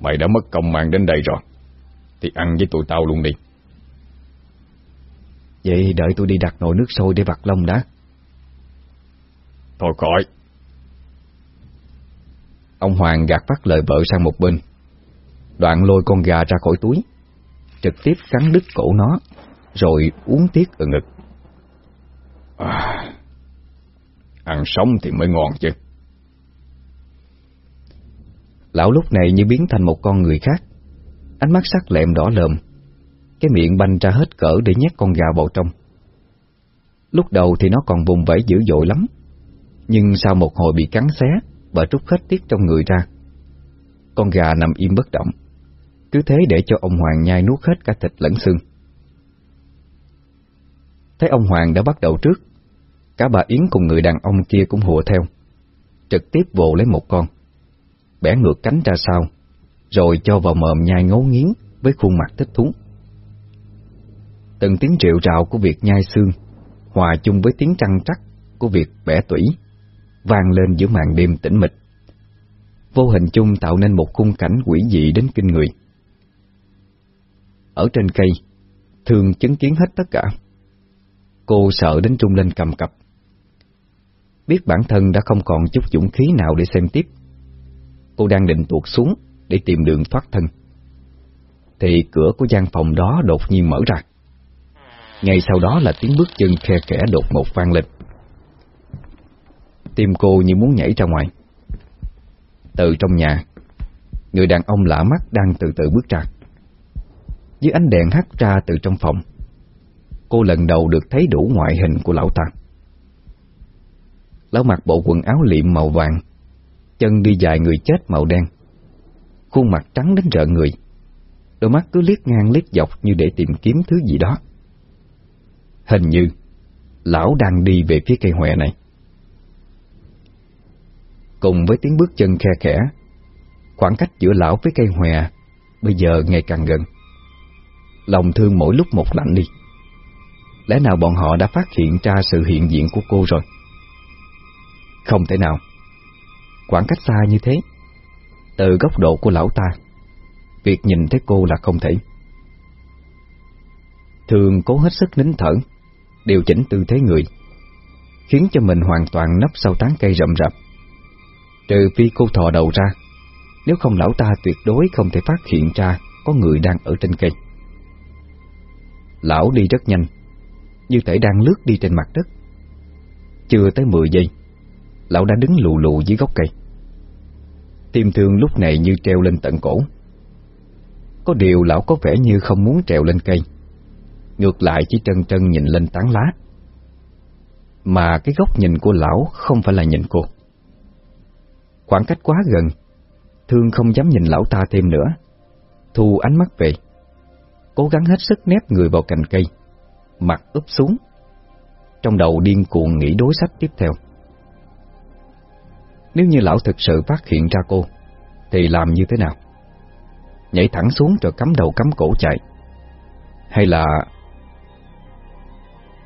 [SPEAKER 2] Mày đã mất công mang đến đây rồi. Thì ăn với tụi tao luôn đi.
[SPEAKER 1] Vậy đợi tôi đi đặt nồi nước sôi để vặt lông đã.
[SPEAKER 2] Thôi khỏi.
[SPEAKER 1] Ông Hoàng gạt phát lời vợ sang một bên. Đoạn lôi con gà ra khỏi túi. Trực tiếp cắn đứt cổ nó Rồi uống tiết ở ngực.
[SPEAKER 2] À, Ăn sống thì mới ngon chứ
[SPEAKER 1] Lão lúc này như biến thành một con người khác. Ánh mắt sắc lẹm đỏ lợm Cái miệng banh ra hết cỡ để nhét con gà vào trong. Lúc đầu thì nó còn vùng vẫy dữ dội lắm. Nhưng sau một hồi bị cắn xé Và trút hết tiết trong người ra, Con gà nằm im bất động. Cứ thế để cho ông Hoàng nhai nuốt hết cả thịt lẫn xương. Thấy ông Hoàng đã bắt đầu trước, Cả bà Yến cùng người đàn ông kia cũng hùa theo, Trực tiếp vồ lấy một con bẻ ngược cánh ra sau, rồi cho vào mồm nhai ngấu nghiến với khuôn mặt thích thú. Từng tiếng triệu rào của việc nhai xương, hòa chung với tiếng trăng trắc của việc bẻ tủy, vang lên giữa màn đêm tĩnh mịch. Vô hình chung tạo nên một khung cảnh quỷ dị đến kinh người. Ở trên cây, thường chứng kiến hết tất cả. Cô sợ đến trung lên cầm cập. Biết bản thân đã không còn chút dũng khí nào để xem tiếp cô đang định tuột xuống để tìm đường thoát thân. Thì cửa của gian phòng đó đột nhiên mở ra. Ngay sau đó là tiếng bước chân khe khẽ đột ngột vang lên. Tim cô như muốn nhảy ra ngoài. Từ trong nhà, người đàn ông lạ mắt đang từ từ bước ra. Dưới ánh đèn hắt ra từ trong phòng, cô lần đầu được thấy đủ ngoại hình của lão ta. Lão mặc bộ quần áo liệm màu vàng, chân đi dài người chết màu đen, khuôn mặt trắng đến rợn người, đôi mắt cứ liếc ngang liếc dọc như để tìm kiếm thứ gì đó. Hình như lão đang đi về phía cây hòe này. Cùng với tiếng bước chân khe khẽ, Khoảng cách giữa lão với cây hòe Bây giờ ngày càng gần. Lòng thương mỗi lúc một lạnh đi. Lẽ nào bọn họ đã phát hiện ra sự hiện diện của cô rồi? Không thể nào. Khoảng cách xa như thế. Từ góc độ của lão ta, Việc nhìn thấy cô là không thể. Thường cố hết sức nín thở, Điều chỉnh tư thế người, Khiến cho mình hoàn toàn nấp sau tán cây rậm rạp. Trừ phi cô thò đầu ra, Nếu không lão ta tuyệt đối không thể phát hiện ra Có người đang ở trên cây. Lão đi rất nhanh, Như thể đang lướt đi trên mặt đất. Chưa tới 10 giây, Lão đã đứng lù lù dưới gốc cây. Tim thương lúc này như treo lên tận cổ. Có điều lão có vẻ như không muốn trèo lên cây. Ngược lại chỉ trân trân nhìn lên tán lá. Mà cái góc nhìn của lão không phải là nhìn cô. Khoảng cách quá gần, Thương không dám nhìn lão ta thêm nữa. Thu ánh mắt về, Cố gắng hết sức nép người vào cành cây, Mặt úp xuống. Trong đầu điên cuồng nghĩ đối sách tiếp theo. Nếu như lão thực sự phát hiện ra cô Thì làm như thế nào? Nhảy thẳng xuống rồi cắm đầu cắm cổ chạy. Hay là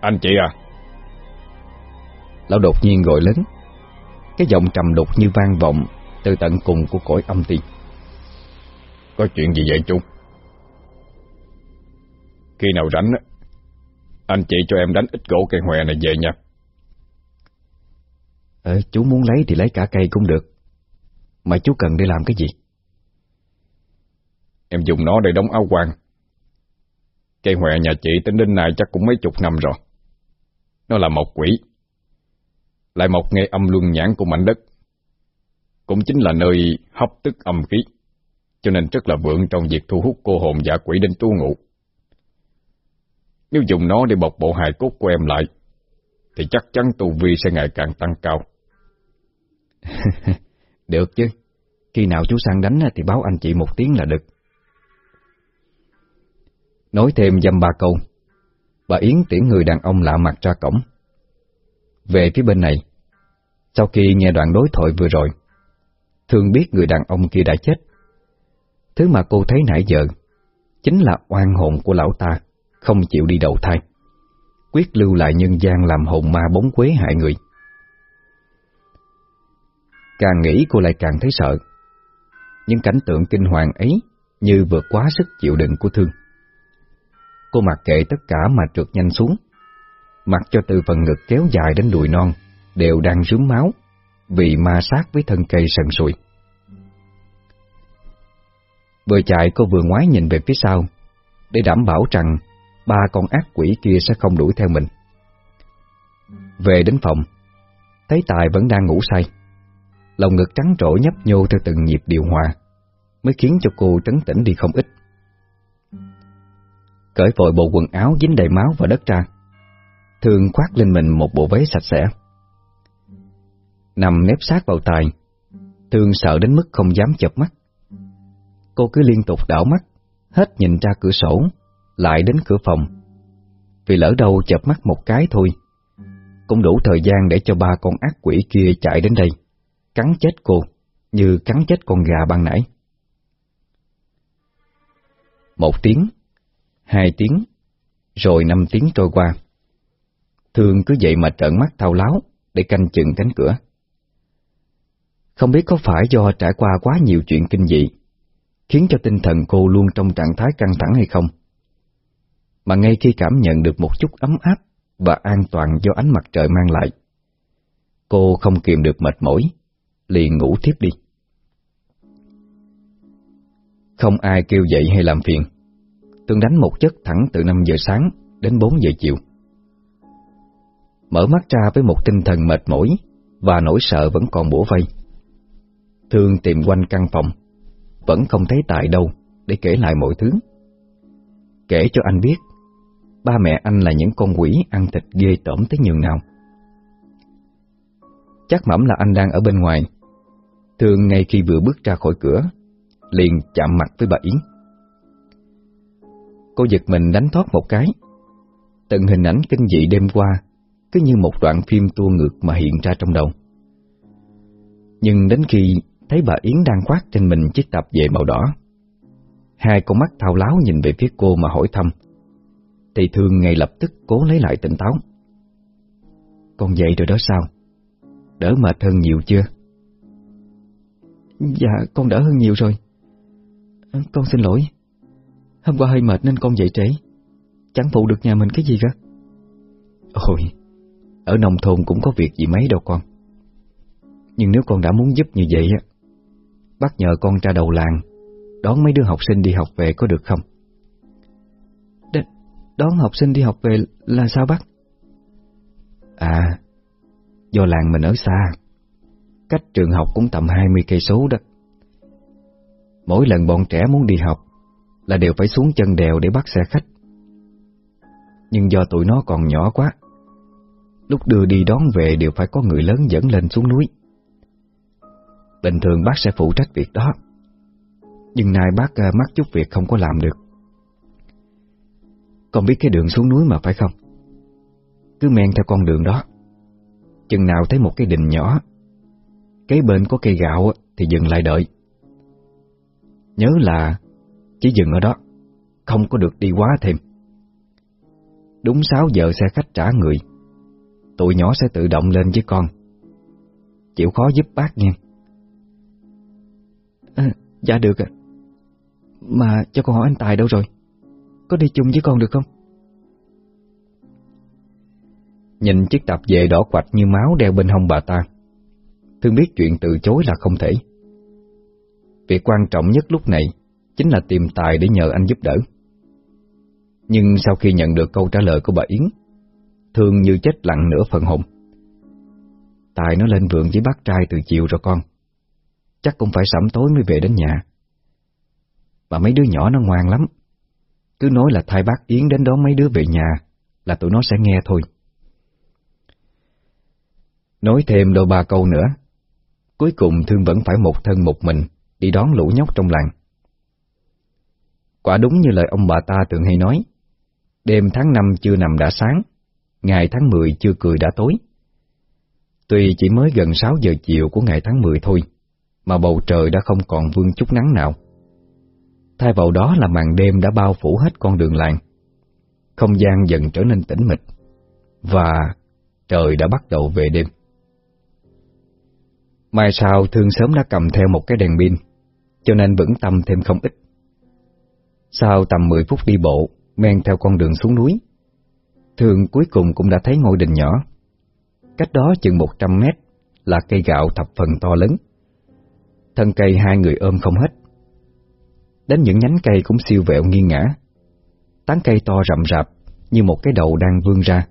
[SPEAKER 2] Anh chị à.
[SPEAKER 1] Lão đột nhiên gọi lớn. Cái giọng trầm đục như vang vọng Từ tận cùng của cõi âm tiên
[SPEAKER 2] Có chuyện gì vậy chú? Khi nào rảnh Anh chị cho em đánh ít gỗ cây hòe này về nha
[SPEAKER 1] Ờ chú muốn lấy thì lấy cả cây cũng được. Mà chú cần để làm cái gì?
[SPEAKER 2] Em dùng nó để đóng áo quan Cây hòe nhà chị tính đến nay chắc cũng mấy chục năm rồi. Nó là một quỷ. Lại một nghe âm luân nhãn của mảnh đất. Cũng chính là nơi hấp tức âm khí. Cho nên rất là vượng trong việc thu hút cô hồn giả quỷ đến tu ngụ Nếu dùng nó để bọc bộ hài cốt của em lại, Thì chắc chắn tu vi sẽ ngày càng tăng cao.
[SPEAKER 1] Được chứ. Khi nào chú sang đánh thì báo anh chị một tiếng là được. Nói thêm dăm ba câu. Bà Yến tiễn người đàn ông lạ mặt ra cổng. Về phía bên này, Sau khi nghe đoạn đối thoại vừa rồi, Thương biết người đàn ông kia đã chết. Thứ mà cô thấy nãy giờ Chính là oan hồn của lão ta Không chịu đi đầu thai, Quyết lưu lại nhân gian làm hồn ma bóng quế hại người. Càng nghĩ cô lại càng thấy sợ. Những cảnh tượng kinh hoàng ấy Như vượt quá sức chịu đựng của thương. Cô mặc kệ tất cả mà trượt nhanh xuống. Mặc cho từ phần ngực kéo dài đến đùi non Đều đang rướm máu Vì ma sát với thân cây sần sùi. Vừa chạy cô vừa ngoái nhìn về phía sau Để đảm bảo rằng Ba con ác quỷ kia sẽ không đuổi theo mình. Về đến phòng, Thấy Tài vẫn đang ngủ say. Lòng ngực trắng trỗi nhấp nhô theo từng nhịp điều hòa, Mới khiến cho cô trấn tĩnh đi không ít. Cởi vội bộ quần áo dính đầy máu và đất ra, Thường khoác lên mình một bộ váy sạch sẽ. Nằm nếp sát vào tài, Thường sợ đến mức không dám chập mắt. Cô cứ liên tục đảo mắt, Hết nhìn ra cửa sổ, Lại đến cửa phòng. Vì lỡ đâu chập mắt một cái thôi, Cũng đủ thời gian để cho ba con ác quỷ kia chạy đến đây. Cắn chết cô, Như cắn chết con gà ban nãy. Một tiếng, Hai tiếng, Rồi năm tiếng trôi qua. Thường cứ vậy mà trợn mắt thao láo Để canh chừng cánh cửa. Không biết có phải do trải qua quá nhiều chuyện kinh dị, Khiến cho tinh thần cô luôn trong trạng thái căng thẳng hay không? Mà ngay khi cảm nhận được một chút ấm áp Và an toàn do ánh mặt trời mang lại, Cô không kiềm được mệt mỏi. Liền ngủ tiếp đi Không ai kêu dậy hay làm phiền Tương đánh một chất thẳng từ 5 giờ sáng đến 4 giờ chiều. Mở mắt ra với một tinh thần mệt mỏi và nỗi sợ vẫn còn bủa vây. Thương tìm quanh căn phòng, vẫn không thấy tại đâu để kể lại mọi thứ. Kể cho anh biết, ba mẹ anh là những con quỷ ăn thịt ghê tởm tới nhường nào. Chắc mẩm là anh đang ở bên ngoài thường ngay khi vừa bước ra khỏi cửa, liền chạm mặt với bà Yến. Cô giật mình đánh thoát một cái Từng hình ảnh kinh dị đêm qua Cứ như một đoạn phim tua ngược mà hiện ra trong đầu Nhưng đến khi Thấy bà Yến đang khoác trên mình chiếc tạp dề màu đỏ Hai con mắt thao láo nhìn về phía cô mà hỏi thăm Thì Thương ngay lập tức cố lấy lại tỉnh táo Con dậy rồi đó sao? Đỡ mệt hơn nhiều chưa?
[SPEAKER 3] Dạ con đỡ hơn nhiều rồi. À, con xin lỗi. Hôm qua hơi mệt nên con dậy trễ. Chẳng phụ được nhà mình cái gì cả.
[SPEAKER 1] Ôi, Ở nông thôn cũng có việc gì mấy đâu con. Nhưng nếu con đã muốn giúp như vậy á Bác nhờ con ra đầu làng, Đón mấy đứa học sinh đi học về có được không?
[SPEAKER 3] Đ, Đón học sinh đi học về là sao bác?
[SPEAKER 1] À Do làng mình ở xa. Cách trường học cũng tầm 20 cây số đó. Mỗi lần bọn trẻ muốn đi học Là đều phải xuống chân đèo để bắt xe khách. Nhưng do tụi nó còn nhỏ quá, Lúc đưa đi đón về đều phải có người lớn dẫn lên xuống núi. Bình thường bác sẽ phụ trách việc đó, Nhưng nay bác à, mắc chút việc không có làm được. Con biết cái đường xuống núi mà phải không? Cứ men theo con đường đó. Chừng nào thấy một cái đình nhỏ Kế bên có cây gạo Thì dừng lại đợi. Nhớ là Chỉ dừng ở đó Không có được đi quá thêm. Đúng 6 giờ xe khách trả người Tụi nhỏ sẽ tự động lên với con. Chịu khó giúp bác nha
[SPEAKER 3] à, Dạ được ạ. Mà cho con hỏi anh Tài đâu rồi? Có đi chung với con được không?
[SPEAKER 1] Nhìn chiếc tạp dề đỏ quạch như máu đeo bên hông bà ta Thương biết chuyện từ chối là không thể. Việc quan trọng nhất lúc này Chính là tìm Tài để nhờ anh giúp đỡ. Nhưng sau khi nhận được câu trả lời của bà Yến, Thương như chết lặng nửa phần hồn. Tài nó lên vườn với bác trai từ chiều rồi con. Chắc cũng phải sẩm tối mới về đến nhà. Mà mấy đứa nhỏ nó ngoan lắm. Cứ nói là thay bác Yến đến đón mấy đứa về nhà Là tụi nó sẽ nghe thôi. Nói thêm đôi ba câu nữa Cuối cùng Thương vẫn phải một thân một mình Đi đón lũ nhóc trong làng. Quả đúng như lời ông bà ta thường hay nói, Đêm tháng năm chưa nằm đã sáng, Ngày tháng mười chưa cười đã tối. Tuy chỉ mới gần sáu giờ chiều của ngày tháng mười thôi, Mà bầu trời đã không còn vương chút nắng nào. Thay vào đó là màn đêm đã bao phủ hết con đường làng. Không gian dần trở nên tĩnh mịch Và trời đã bắt đầu về đêm. Mai sau Thương sớm đã cầm theo một cái đèn pin, Cho nên vững tâm thêm không ít. Sau tầm 10 phút đi bộ, Men theo con đường xuống núi, Thương cuối cùng cũng đã thấy ngôi đình nhỏ. Cách đó chừng 100 mét Là cây gạo thập phần to lớn. Thân cây hai người ôm không hết. Đến những nhánh cây cũng siêu vẹo nghiêng ngã Tán cây to rậm rạp Như một cái đầu đang vươn ra.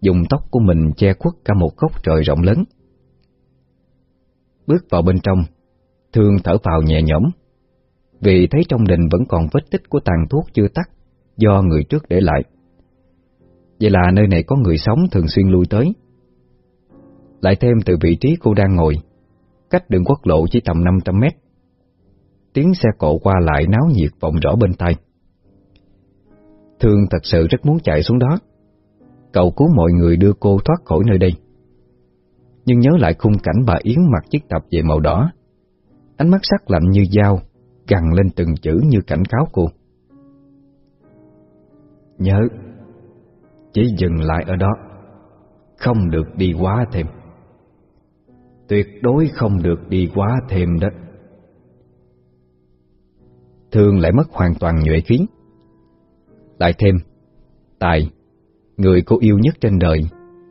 [SPEAKER 1] Dùng tóc của mình che khuất cả một góc trời rộng lớn. Bước vào bên trong. Thương thở vào nhẹ nhõm, Vì thấy trong đình vẫn còn vết tích của tàn thuốc chưa tắt, Do người trước để lại. Vậy là nơi này có người sống thường xuyên lui tới. Lại thêm từ vị trí cô đang ngồi, Cách đường quốc lộ chỉ tầm 500 mét. Tiếng xe cộ qua lại náo nhiệt vọng rõ bên tai. Thương thật sự rất muốn chạy xuống đó. Cầu cứu mọi người đưa cô thoát khỏi nơi đây nhưng nhớ lại khung cảnh bà Yến mặc chiếc tập về màu đỏ. Ánh mắt sắc lạnh như dao, gằn lên từng chữ như cảnh cáo cô. Nhớ, chỉ dừng lại ở đó, không được đi quá thêm. Tuyệt đối không được đi quá thêm đó. Thương lại mất hoàn toàn nhuệ khí. Lại thêm, Tài, người cô yêu nhất trên đời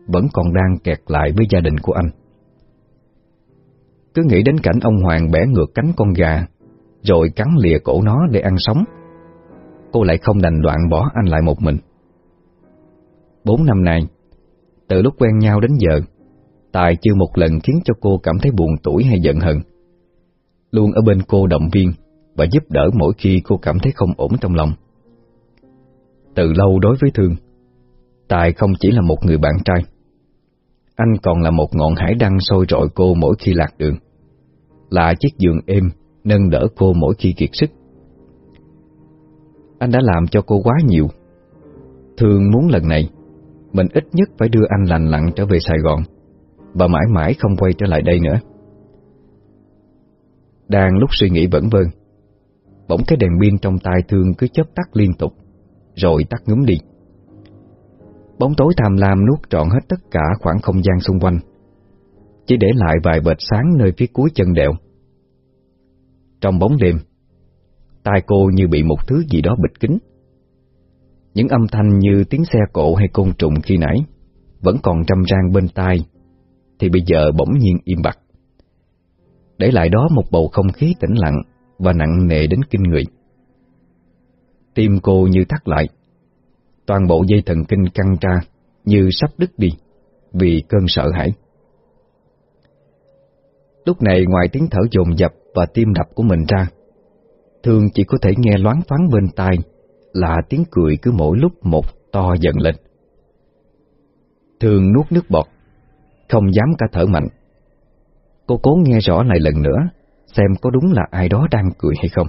[SPEAKER 1] vẫn còn đang kẹt lại với gia đình của anh. Cứ nghĩ đến cảnh ông Hoàng bẻ ngược cánh con gà, rồi cắn lìa cổ nó để ăn sống. Cô lại không đành đoạn bỏ anh lại một mình. Bốn năm nay, từ lúc quen nhau đến giờ, Tài chưa một lần khiến cho cô cảm thấy buồn tủi hay giận hận. Luôn ở bên cô động viên và giúp đỡ mỗi khi cô cảm thấy không ổn trong lòng. Từ lâu đối với Thương, Tài không chỉ là một người bạn trai, anh còn là một ngọn hải đăng sôi rọi cô mỗi khi lạc đường. Là chiếc giường êm, Nâng đỡ cô mỗi khi kiệt sức. Anh đã làm cho cô quá nhiều. Thường muốn lần này, Mình ít nhất phải đưa anh lành lặn trở về Sài Gòn, Và mãi mãi không quay trở lại đây nữa. Đang lúc suy nghĩ vẩn vơ, Bỗng cái đèn pin trong tay Thương cứ chớp tắt liên tục, Rồi tắt ngúm đi. Bóng tối tham lam nuốt trọn hết tất cả khoảng không gian xung quanh. Chỉ để lại vài bệt sáng nơi phía cuối chân đèo. Trong bóng đêm, Tai cô như bị một thứ gì đó bịt kín. Những âm thanh như tiếng xe cộ hay côn trùng khi nãy Vẫn còn trăm rang bên tai, Thì bây giờ bỗng nhiên im bặt. Để lại đó một bầu không khí tĩnh lặng Và nặng nề đến kinh người. Tim cô như thắt lại. Toàn bộ dây thần kinh căng ra Như sắp đứt đi Vì cơn sợ hãi. Lúc này ngoài tiếng thở dồn dập Và tim đập của mình ra, thường chỉ có thể nghe loáng thoáng bên tai Là tiếng cười cứ mỗi lúc một to dần lên. Thường nuốt nước bọt, Không dám cả thở mạnh. Cô cố nghe rõ lại lần nữa, Xem có đúng là ai đó đang cười hay không.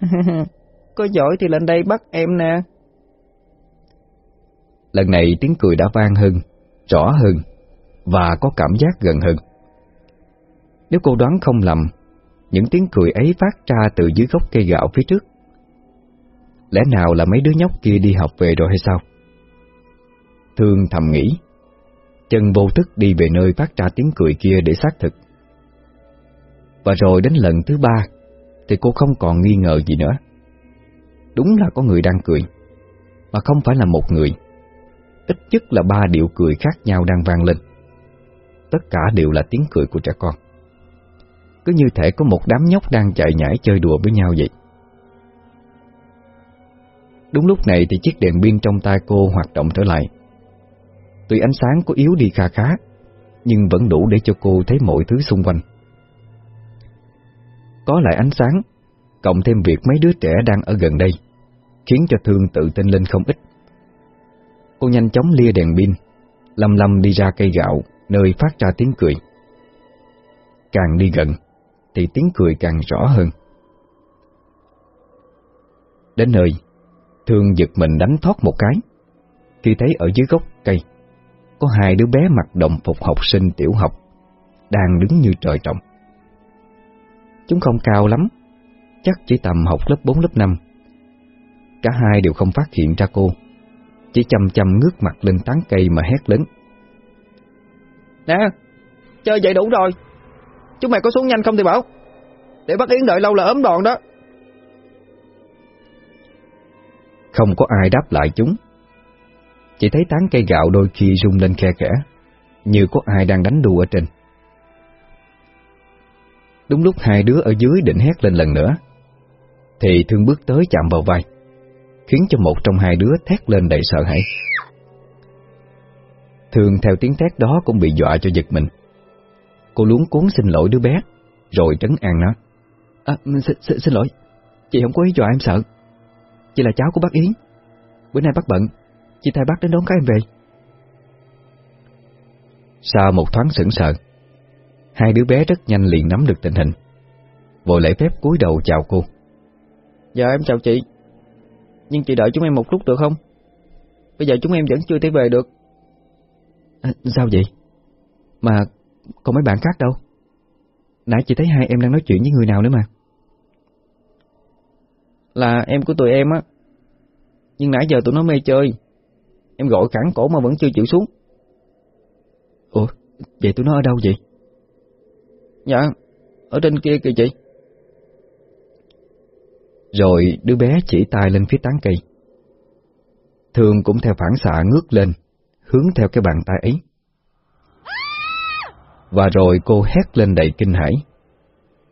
[SPEAKER 3] Có giỏi thì lên đây bắt em nè.
[SPEAKER 1] Lần này tiếng cười đã vang hơn, Rõ hơn, Và có cảm giác gần hơn. Nếu cô đoán không lầm, những tiếng cười ấy phát ra từ dưới gốc cây gạo phía trước. Lẽ nào là mấy đứa nhóc kia đi học về rồi hay sao? Thương thầm nghĩ, Chân vô thức đi về nơi phát ra tiếng cười kia để xác thực. Và rồi đến lần thứ ba, Thì cô không còn nghi ngờ gì nữa. Đúng là có người đang cười Mà không phải là một người Ít nhất là ba điệu cười khác nhau đang vang lên Tất cả đều là tiếng cười của trẻ con cứ như thể có một đám nhóc đang chạy nhảy chơi đùa với nhau vậy. Đúng lúc này thì chiếc đèn pin trong tay cô hoạt động trở lại. Tuy ánh sáng có yếu đi kha khá, nhưng vẫn đủ để cho cô thấy mọi thứ xung quanh. Có lại ánh sáng, cộng thêm việc mấy đứa trẻ đang ở gần đây, khiến cho Thương tự tin lên không ít. Cô nhanh chóng lia đèn pin, lầm lầm đi ra cây gạo, nơi phát ra tiếng cười. Càng đi gần, thì tiếng cười càng rõ hơn. Đến nơi, Thương giật mình đánh thoát một cái, khi thấy ở dưới gốc cây, có hai đứa bé mặc đồng phục học sinh tiểu học, đang đứng như trời trồng. Chúng không cao lắm, chắc chỉ tầm học lớp 4 lớp 5. Cả hai đều không phát hiện ra cô, chỉ chăm chăm ngước mặt lên tán cây mà hét lớn.
[SPEAKER 3] Nè, chơi vậy đủ rồi, Chúng mày có xuống nhanh không thì bảo. Để bắt Yến đợi lâu là ấm đòn đó.
[SPEAKER 1] Không có ai đáp lại chúng. Chỉ thấy tán cây gạo đôi khi rung lên khe khẽ Như có ai đang đánh đu ở trên. Đúng lúc hai đứa ở dưới định hét lên lần nữa Thì thương bước tới chạm vào vai Khiến cho một trong hai đứa thét lên đầy sợ hãi. Thường theo tiếng thét đó cũng bị dọa cho giật mình. Cô luống cuốn xin lỗi đứa bé Rồi trấn an nó. À, xin, xin, xin lỗi Chị không có ý dọa em sợ. Chị là cháu của bác Yến. Bữa nay bác bận Chị thay bác đến đón các em về. Sau một thoáng sững sờ Hai đứa bé rất nhanh liền nắm được tình hình. Vội lễ phép cúi đầu chào cô.
[SPEAKER 3] Dạ em chào chị. Nhưng chị đợi chúng em một lúc được không? Bây giờ chúng em vẫn chưa thể về được.
[SPEAKER 1] À, Sao vậy? Mà còn mấy bạn khác đâu. Nãy chị thấy hai em đang nói chuyện với người nào nữa mà.
[SPEAKER 3] Là em của tụi em á. Nhưng nãy giờ tụi nó mê chơi. Em gọi cản cổ mà vẫn chưa chịu xuống.
[SPEAKER 1] Ủa Vậy tụi nó ở đâu vậy?
[SPEAKER 3] Dạ Ở trên kia kìa chị
[SPEAKER 1] rồi đứa bé chỉ tay lên phía tán cây. Thường cũng theo phản xạ ngước lên, Hướng theo cái bàn tay ấy. Và rồi cô hét lên đầy kinh hãi.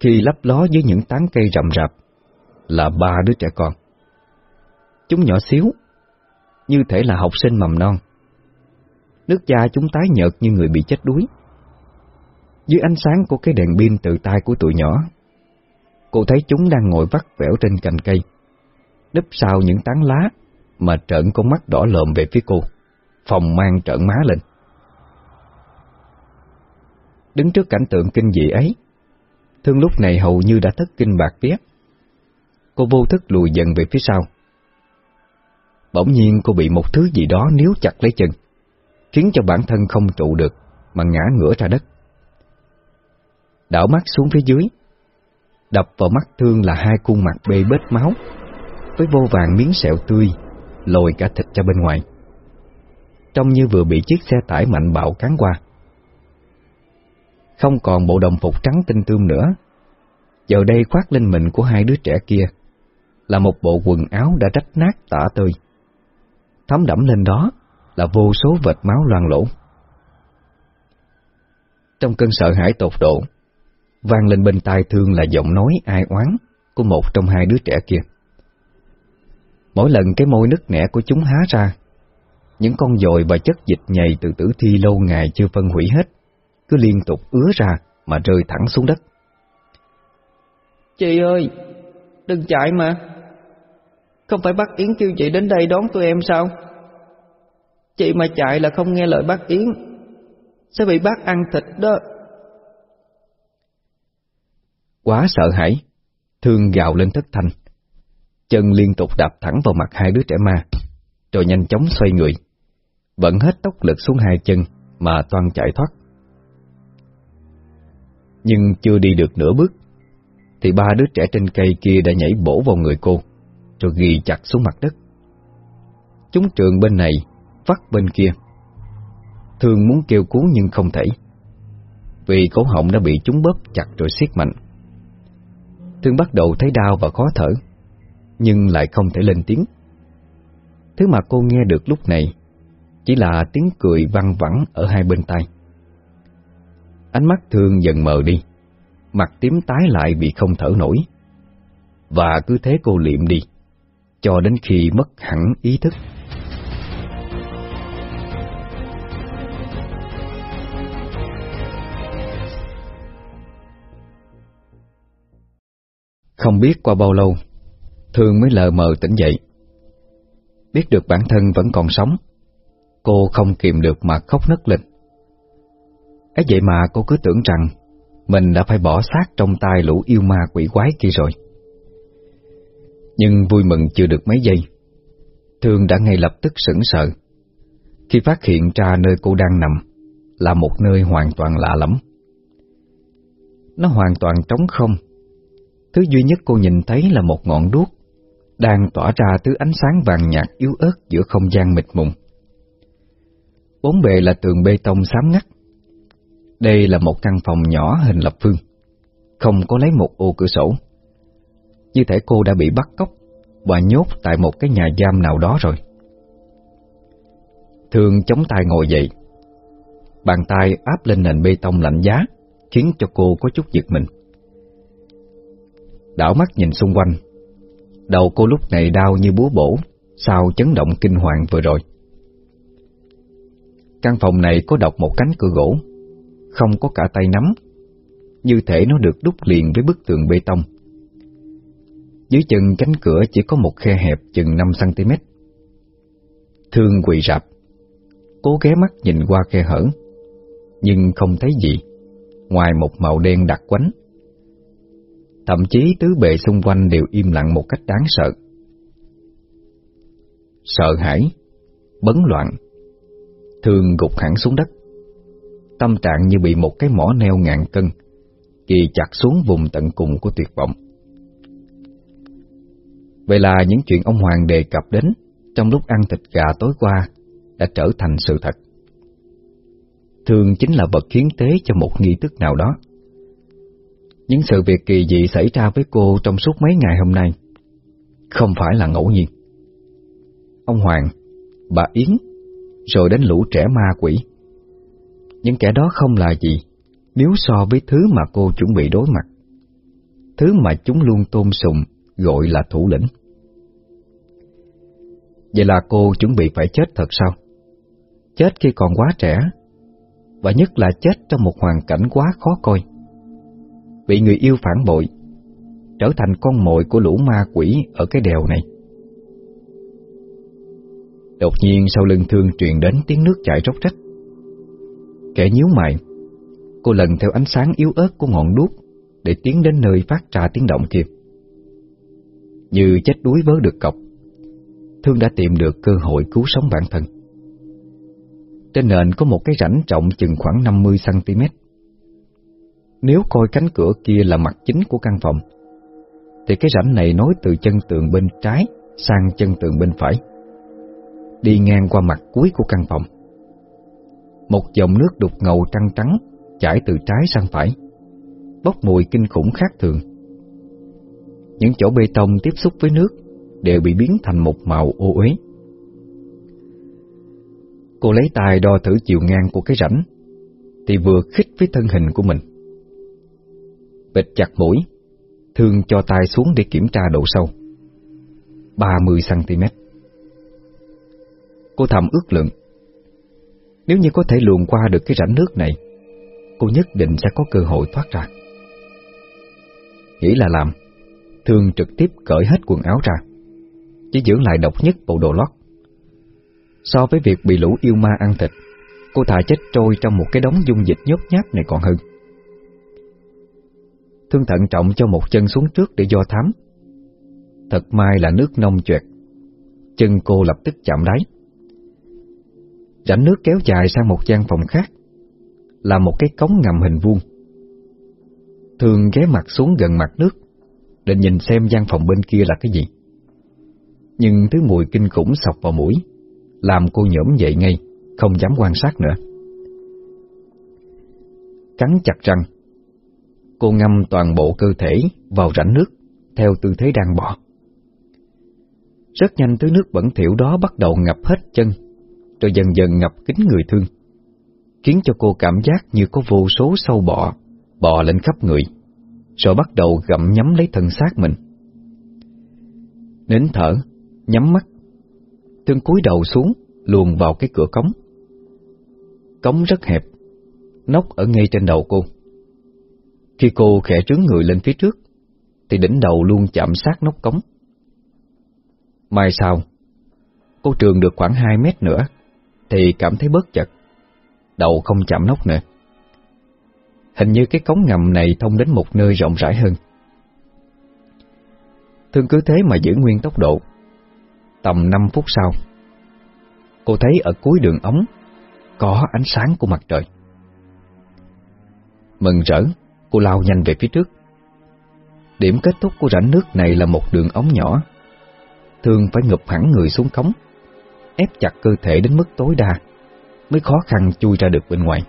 [SPEAKER 1] Khi lấp ló dưới những tán cây rậm rạp, Là ba đứa trẻ con. Chúng nhỏ xíu, Như thể là học sinh mầm non. Nước da chúng tái nhợt như người bị chết đuối. Dưới ánh sáng của cái đèn pin từ tay của tụi nhỏ Cô thấy chúng đang ngồi vắt vẻo trên cành cây Nấp sau những tán lá Mà trợn con mắt đỏ lợm về phía cô Phòng mang trợn má lên Đứng trước cảnh tượng kinh dị ấy, Thương lúc này hầu như đã thất kinh bạc vía. Cô vô thức lùi dần về phía sau. Bỗng nhiên cô bị một thứ gì đó níu chặt lấy chân, khiến cho bản thân không trụ được mà ngã ngửa ra đất. Đảo mắt xuống phía dưới Đập vào mắt thương là hai khuôn mặt bê bết máu, Với vô vàng miếng sẹo tươi, Lồi cả thịt ra bên ngoài. Trông như vừa bị chiếc xe tải mạnh bạo cán qua. Không còn bộ đồng phục trắng tinh tươm nữa. Giờ đây khoác lên mình của hai đứa trẻ kia Là một bộ quần áo đã rách nát tả tơi. Thấm đẫm lên đó Là vô số vệt máu loang lỗ Trong cơn sợ hãi tột độ vang lên bên tai thương là giọng nói ai oán của một trong hai đứa trẻ kia. Mỗi lần cái môi nứt nẻ của chúng há ra, những con dồi và chất dịch nhầy từ tử thi lâu ngày chưa phân hủy hết, cứ liên tục ứa ra mà rơi thẳng xuống đất.
[SPEAKER 3] Chị ơi, đừng chạy mà. Không phải bác Yến kêu chị đến đây đón tụi em sao? Chị mà chạy là không nghe lời bác Yến, sẽ bị bác ăn thịt đó.
[SPEAKER 1] Quá sợ hãi, thương gào lên thất thanh. Chân liên tục đạp thẳng vào mặt hai đứa trẻ ma, rồi nhanh chóng xoay người, vẫn hết tốc lực xuống hai chân mà toan chạy thoát. Nhưng chưa đi được nửa bước, thì ba đứa trẻ trên cây kia đã nhảy bổ vào người cô, rồi ghi chặt xuống mặt đất. Chúng trường bên này, vắt bên kia. Thương muốn kêu cứu nhưng không thể, vì cổ họng đã bị chúng bóp chặt rồi siết mạnh. Thương bắt đầu thấy đau và khó thở, nhưng lại không thể lên tiếng. Thứ mà cô nghe được lúc này chỉ là tiếng cười văng vẳng ở hai bên tai. Ánh mắt Thương dần mờ đi, mặt tím tái lại vì không thở nổi. Và cứ thế cô liệm đi, cho đến khi mất hẳn ý thức. Không biết qua bao lâu, Thương mới lờ mờ tỉnh dậy. Biết được bản thân vẫn còn sống, cô không kìm được mà khóc nấc lên. ấy vậy mà cô cứ tưởng rằng mình đã phải bỏ xác trong tay lũ yêu ma quỷ quái kia rồi. Nhưng vui mừng chưa được mấy giây, Thương đã ngay lập tức sững sờ khi phát hiện ra nơi cô đang nằm là một nơi hoàn toàn lạ lẫm. Nó hoàn toàn trống không Thứ duy nhất cô nhìn thấy là một ngọn đuốc đang tỏa ra thứ ánh sáng vàng nhạt yếu ớt giữa không gian mịt mùng. Bốn bề là tường bê tông xám ngắt. Đây là một căn phòng nhỏ hình lập phương, không có lấy một ô cửa sổ. Như thể cô đã bị bắt cóc và nhốt tại một cái nhà giam nào đó rồi. Thường chống tay ngồi dậy, bàn tay áp lên nền bê tông lạnh giá, khiến cho cô có chút giật mình. Đảo mắt nhìn xung quanh. Đầu cô lúc này đau như búa bổ, Sau chấn động kinh hoàng vừa rồi. Căn phòng này có độc một cánh cửa gỗ, Không có cả tay nắm, Như thể nó được đúc liền với bức tường bê tông. Dưới chân cánh cửa chỉ có một khe hẹp chừng 5cm Thương quỳ rạp, Cố ghé mắt nhìn qua khe hở, Nhưng không thấy gì, Ngoài một màu đen đặc quánh. Thậm chí tứ bề xung quanh đều im lặng một cách đáng sợ. Sợ hãi, bấn loạn, thường gục hẳn xuống đất. Tâm trạng như bị một cái mỏ neo ngàn cân, kỳ chặt xuống vùng tận cùng của tuyệt vọng. Vậy là những chuyện ông Hoàng đề cập đến trong lúc ăn thịt gà tối qua đã trở thành sự thật. Thường chính là vật khiến tế cho một nghi thức nào đó. Những sự việc kỳ dị xảy ra với cô trong suốt mấy ngày hôm nay không phải là ngẫu nhiên. Ông Hoàng, bà Yến, rồi đến lũ trẻ ma quỷ. Những kẻ đó không là gì nếu so với thứ mà cô chuẩn bị đối mặt. Thứ mà chúng luôn tôn sùng gọi là thủ lĩnh. Vậy là cô chuẩn bị phải chết thật sao? Chết khi còn quá trẻ, và nhất là chết trong một hoàn cảnh quá khó coi bị người yêu phản bội, trở thành con mồi của lũ ma quỷ ở cái đèo này. Đột nhiên sau lưng thương truyền đến tiếng nước chảy róc rách. Kẻ nhíu mày, cô lần theo ánh sáng yếu ớt của ngọn đuốc để tiến đến nơi phát ra tiếng động kia. Như chết đuối vớ được cọc, Thương đã tìm được cơ hội cứu sống bản thân. Trên nền có một cái rãnh trọng chừng khoảng 50cm nếu coi cánh cửa kia là mặt chính của căn phòng, Thì cái rãnh này nối từ chân tường bên trái Sang chân tường bên phải, Đi ngang qua mặt cuối của căn phòng. Một dòng nước đục ngầu trăng trắng Chảy từ trái sang phải, Bốc mùi kinh khủng khác thường. Những chỗ bê tông tiếp xúc với nước Đều bị biến thành một màu ô uế. Cô lấy tay đo thử chiều ngang của cái rãnh, Thì vừa khích với thân hình của mình bịt chặt mũi, Thương cho tay xuống để kiểm tra độ sâu. 30cm Cô thầm ước lượng, Nếu như có thể luồn qua được cái rãnh nước này, Cô nhất định sẽ có cơ hội thoát ra. Nghĩ là làm, Thương trực tiếp cởi hết quần áo ra, Chỉ giữ lại độc nhất bộ đồ lót. So với việc bị lũ yêu ma ăn thịt, Cô thà chết trôi trong một cái đống dung dịch nhốt nháp này còn hơn. Thương thận trọng cho một chân xuống trước để do thám. Thật may là nước nông chuệt Chân cô lập tức chạm đáy. Rãnh nước kéo dài sang một gian phòng khác, Là một cái cống ngầm hình vuông. Thương ghé mặt xuống gần mặt nước để nhìn xem gian phòng bên kia là cái gì. Nhưng thứ mùi kinh khủng sọc vào mũi, Làm cô nhổm dậy ngay, Không dám quan sát nữa. Cắn chặt răng Cô ngâm toàn bộ cơ thể vào rãnh nước, Theo tư thế đang bò. Rất nhanh thứ nước bẩn thỉu đó bắt đầu ngập hết chân, Rồi dần dần ngập kín người thương, Khiến cho cô cảm giác như có vô số sâu bọ, Bò lên khắp người, Rồi bắt đầu gặm nhắm lấy thân xác mình. Nín thở, Nhắm mắt, Thương cúi đầu xuống, Luồn vào cái cửa cống. Cống rất hẹp, Nóc ở ngay trên đầu cô khi cô khẽ trướng người lên phía trước, thì đỉnh đầu luôn chạm sát nóc cống. Mai sau, cô trường được khoảng 2 mét nữa, thì cảm thấy bớt chật, đầu không chạm nóc nữa. Hình như cái cống ngầm này thông đến một nơi rộng rãi hơn. Thương cứ thế mà giữ nguyên tốc độ. Tầm 5 phút sau, cô thấy ở cuối đường ống có ánh sáng của mặt trời. Mừng rỡ, Cô lao nhanh về phía trước. Điểm kết thúc của rãnh nước này là một đường ống nhỏ Thương phải ngập hẳn người xuống cống, Ép chặt cơ thể đến mức tối đa Mới khó khăn chui ra được bên ngoài.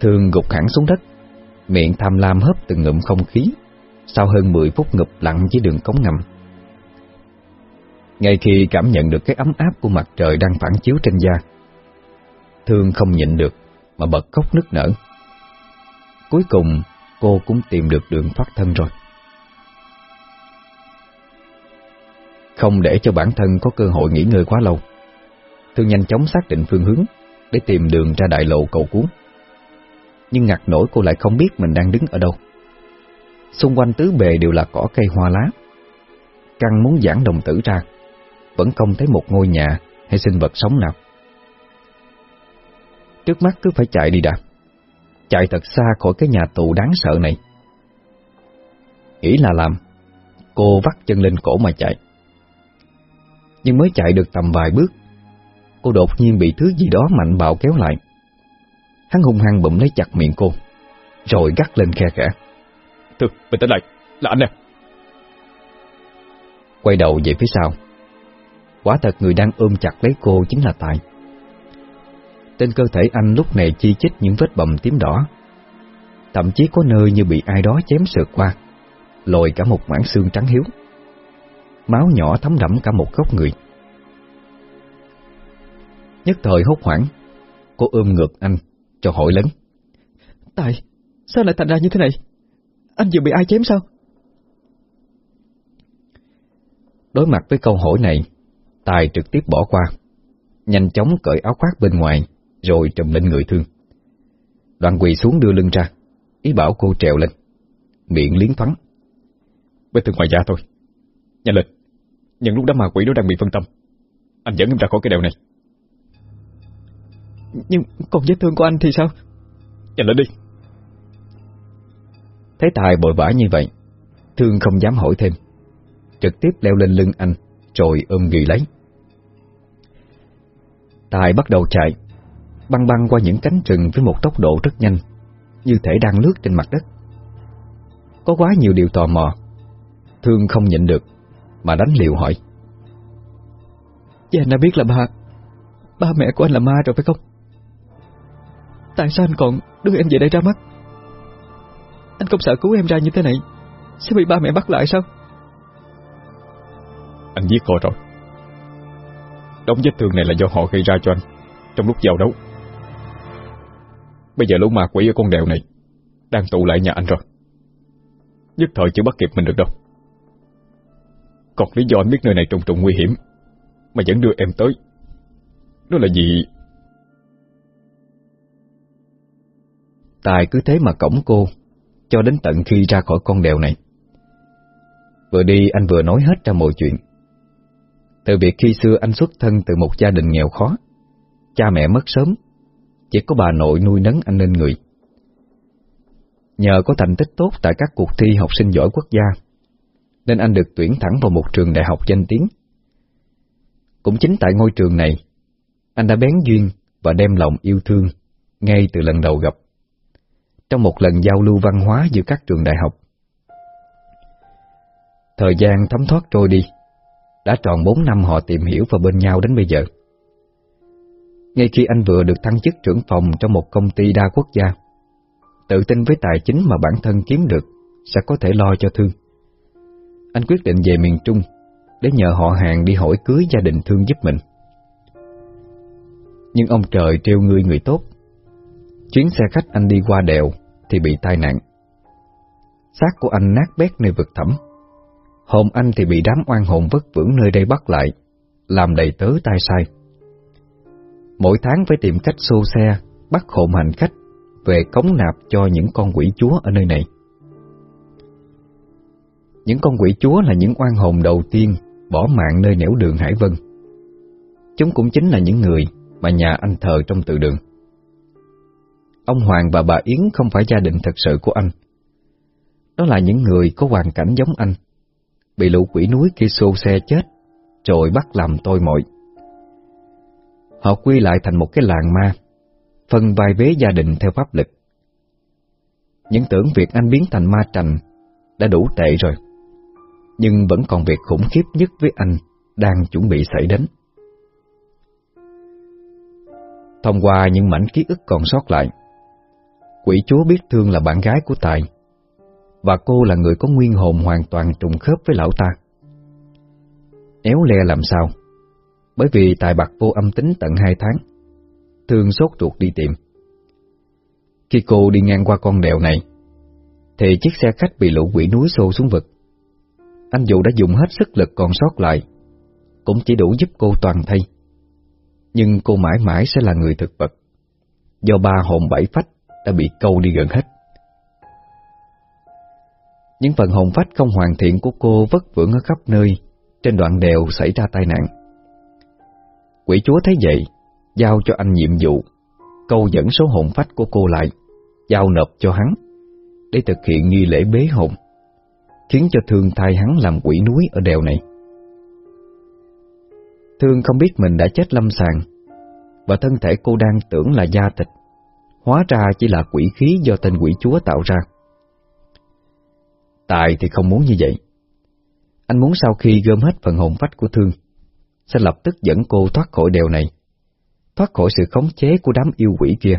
[SPEAKER 1] Thương gục hẳn xuống đất, Miệng tham lam hớp từng ngụm không khí, Sau hơn 10 phút ngập lặng dưới đường cống ngầm. Ngay khi cảm nhận được cái ấm áp của mặt trời đang phản chiếu trên da, Thương không nhịn được Mà bật khóc nức nở. Cuối cùng, cô cũng tìm được đường thoát thân rồi. Không để cho bản thân có cơ hội nghỉ ngơi quá lâu Thương nhanh chóng xác định phương hướng Để tìm đường ra đại lộ cầu cuốn Nhưng ngặt nổi cô lại không biết mình đang đứng ở đâu. Xung quanh tứ bề đều là cỏ cây hoa lá. Căng muốn giãn đồng tử ra, Vẫn không thấy một ngôi nhà hay sinh vật sống nào. Trước mắt cứ phải chạy đi đã. Chạy thật xa khỏi cái nhà tù đáng sợ này. Nghĩ là làm Cô vắt chân lên cổ mà chạy. Nhưng mới chạy được tầm vài bước Cô đột nhiên bị thứ gì đó mạnh bạo kéo lại. Hắn hung hăng bụm lấy chặt miệng cô Rồi gắt lên khe khẽ.
[SPEAKER 2] Thư, bình tĩnh lại, là anh nè.
[SPEAKER 1] Quay đầu về phía sau. Quả thật người đang ôm chặt lấy cô chính là Tài trên cơ thể anh lúc này chi chít những vết bầm tím đỏ. Thậm chí có nơi như bị ai đó chém sượt qua Lồi cả một mảng xương trắng hiếu. Máu nhỏ thấm đẫm cả một góc người. Nhất thời hốt hoảng Cô ôm ngược anh Cho hỏi lớn.
[SPEAKER 3] Tài, sao lại thành ra như thế này? Anh vừa bị ai chém sao?
[SPEAKER 1] Đối mặt với câu hỏi này Tài trực tiếp bỏ qua Nhanh chóng cởi áo khoác bên ngoài rồi trùm lên người thương. Đoàn quỳ xuống đưa lưng ra, ý bảo cô trèo lên, miệng liến thoáng.
[SPEAKER 2] Vết thương ngoài da thôi. Nhanh lên, nhưng lúc đó mà quỷ nó đang bị phân tâm. Anh dẫn em ra khỏi cái đèo này.
[SPEAKER 3] Nhưng còn vết thương của anh thì sao?
[SPEAKER 2] Nhanh lên đi.
[SPEAKER 1] Thấy Tài bội vã như vậy, Thương không dám hỏi thêm, trực tiếp leo lên lưng anh, rồi ôm ghi lấy. Tài bắt đầu chạy, băng băng qua những cánh rừng với một tốc độ rất nhanh, Như thể đang lướt trên mặt đất. Có quá nhiều điều tò mò. Thương không nhịn được Mà đánh liều hỏi.
[SPEAKER 3] Vậy anh đã biết là ba Ba mẹ của anh là ma rồi phải không? Tại sao anh còn đưa em về đây ra mắt? Anh không sợ cứu em ra như thế này Sẽ bị ba mẹ bắt lại sao?
[SPEAKER 2] Anh giết cô rồi. Đống vết thương này là do họ gây ra cho anh Trong lúc giao đấu. Bây giờ lũ ma quỷ ở con đèo này Đang tụ lại nhà anh rồi. Nhất thời chưa bắt kịp mình được đâu. Còn lý do anh biết nơi này trùng trùng nguy hiểm Mà vẫn đưa em tới, Đó là gì
[SPEAKER 1] Tài cứ thế mà cổng cô, Cho đến tận khi ra khỏi con đèo này. Vừa đi, anh vừa nói hết ra mọi chuyện. Từ việc khi xưa anh xuất thân từ một gia đình nghèo khó, Cha mẹ mất sớm chỉ có bà nội nuôi nấng anh nên người. Nhờ có thành tích tốt tại các cuộc thi học sinh giỏi quốc gia, Nên anh được tuyển thẳng vào một trường đại học danh tiếng. Cũng chính tại ngôi trường này, Anh đã bén duyên và đem lòng yêu thương Ngay từ lần đầu gặp. Trong một lần giao lưu văn hóa giữa các trường đại học, Thời gian thấm thoát trôi đi, Đã tròn bốn năm họ tìm hiểu và bên nhau đến bây giờ. Ngay khi anh vừa được thăng chức trưởng phòng trong một công ty đa quốc gia Tự tin với tài chính mà bản thân kiếm được Sẽ có thể lo cho Thương. Anh quyết định về miền Trung Để nhờ họ hàng đi hỏi cưới gia đình Thương giúp mình. Nhưng ông trời trêu người người tốt. Chuyến xe khách anh đi qua đèo Thì bị tai nạn. Xác của anh nát bét nơi vực thẳm. Hồn anh thì bị đám oan hồn vất vưởng nơi đây bắt lại, làm đầy tớ tai sai. Mỗi tháng phải tìm cách xô xe, bắt hồn hành khách về cống nạp cho những con quỷ chúa ở nơi này. Những con quỷ chúa là những oan hồn đầu tiên bỏ mạng nơi nẻo đường Hải Vân. Chúng cũng chính là những người mà nhà anh thờ trong tự đường. Ông Hoàng và bà Yến không phải gia đình thật sự của anh. Đó là những người có hoàn cảnh giống anh bị lũ quỷ núi kia xô xe chết, rồi bắt làm tôi mọi. Họ quy lại thành một cái làng ma, phân vai vế gia đình theo pháp lực. Những tưởng việc anh biến thành ma trành đã đủ tệ rồi, nhưng vẫn còn việc khủng khiếp nhất với anh đang chuẩn bị xảy đến. Thông qua những mảnh ký ức còn sót lại, quỷ chúa biết thương là bạn gái của Tài và cô là người có nguyên hồn hoàn toàn trùng khớp với lão ta. Éo le làm sao? Bởi vì tài bạc vô âm tính tận hai tháng, thương sốt ruột đi tìm. Khi cô đi ngang qua con đèo này, thì chiếc xe khách bị lũ quỷ núi xô xuống vực. Anh Vũ đã dùng hết sức lực còn sót lại, cũng chỉ đủ giúp cô toàn thay. Nhưng cô mãi mãi sẽ là người thực vật, do ba hồn bảy phách đã bị câu đi gần hết. Những phần hồn phách không hoàn thiện của cô vất vưởng ở khắp nơi, trên đoạn đèo xảy ra tai nạn. Quỷ chúa thấy vậy, giao cho anh nhiệm vụ, câu dẫn số hồn phách của cô lại, giao nộp cho hắn, để thực hiện nghi lễ bế hồn, khiến cho thương thai hắn làm quỷ núi ở đèo này. Thương không biết mình đã chết lâm sàng, và thân thể cô đang tưởng là da thịt, hóa ra chỉ là quỷ khí do tên quỷ chúa tạo ra. Tài thì không muốn như vậy. Anh muốn sau khi gom hết phần hồn phách của Thương, sẽ lập tức dẫn cô thoát khỏi đèo này, thoát khỏi sự khống chế của đám yêu quỷ kia,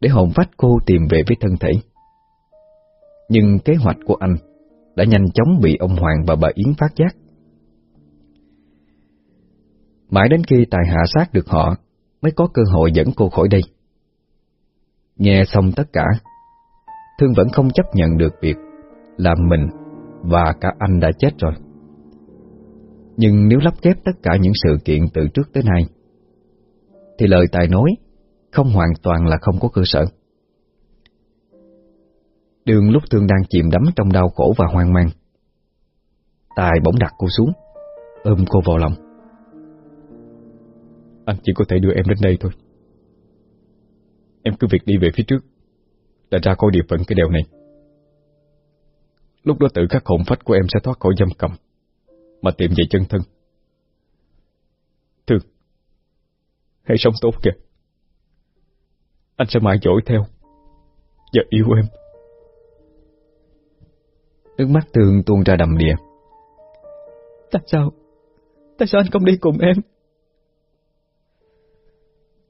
[SPEAKER 1] để hồn vách cô tìm về với thân thể. Nhưng kế hoạch của anh đã nhanh chóng bị ông Hoàng và bà Yến phát giác. Mãi đến khi tài hạ sát được họ, mới có cơ hội dẫn cô khỏi đây. Nghe xong tất cả, Thương vẫn không chấp nhận được việc là mình và cả anh đã chết rồi. Nhưng nếu lắp ghép tất cả những sự kiện từ trước tới nay, thì lời Tài nói không hoàn toàn là không có cơ sở. Đường lúc Thương đang chìm đắm trong đau khổ và hoang mang. Tài bỗng đặt cô xuống, ôm cô vào lòng. Anh chỉ có thể đưa em đến đây thôi. Em cứ việc đi về phía trước, là ra coi địa phận cái đèo này. Lúc đó tự các hồn phách của em sẽ thoát khỏi giam cầm mà tìm về chân thân Thương Hãy sống tốt kìa Anh sẽ mãi dõi theo
[SPEAKER 2] và yêu em.
[SPEAKER 1] Nước mắt Thương tuôn ra đầm đìa.
[SPEAKER 3] Tại sao? Tại sao anh không đi cùng em?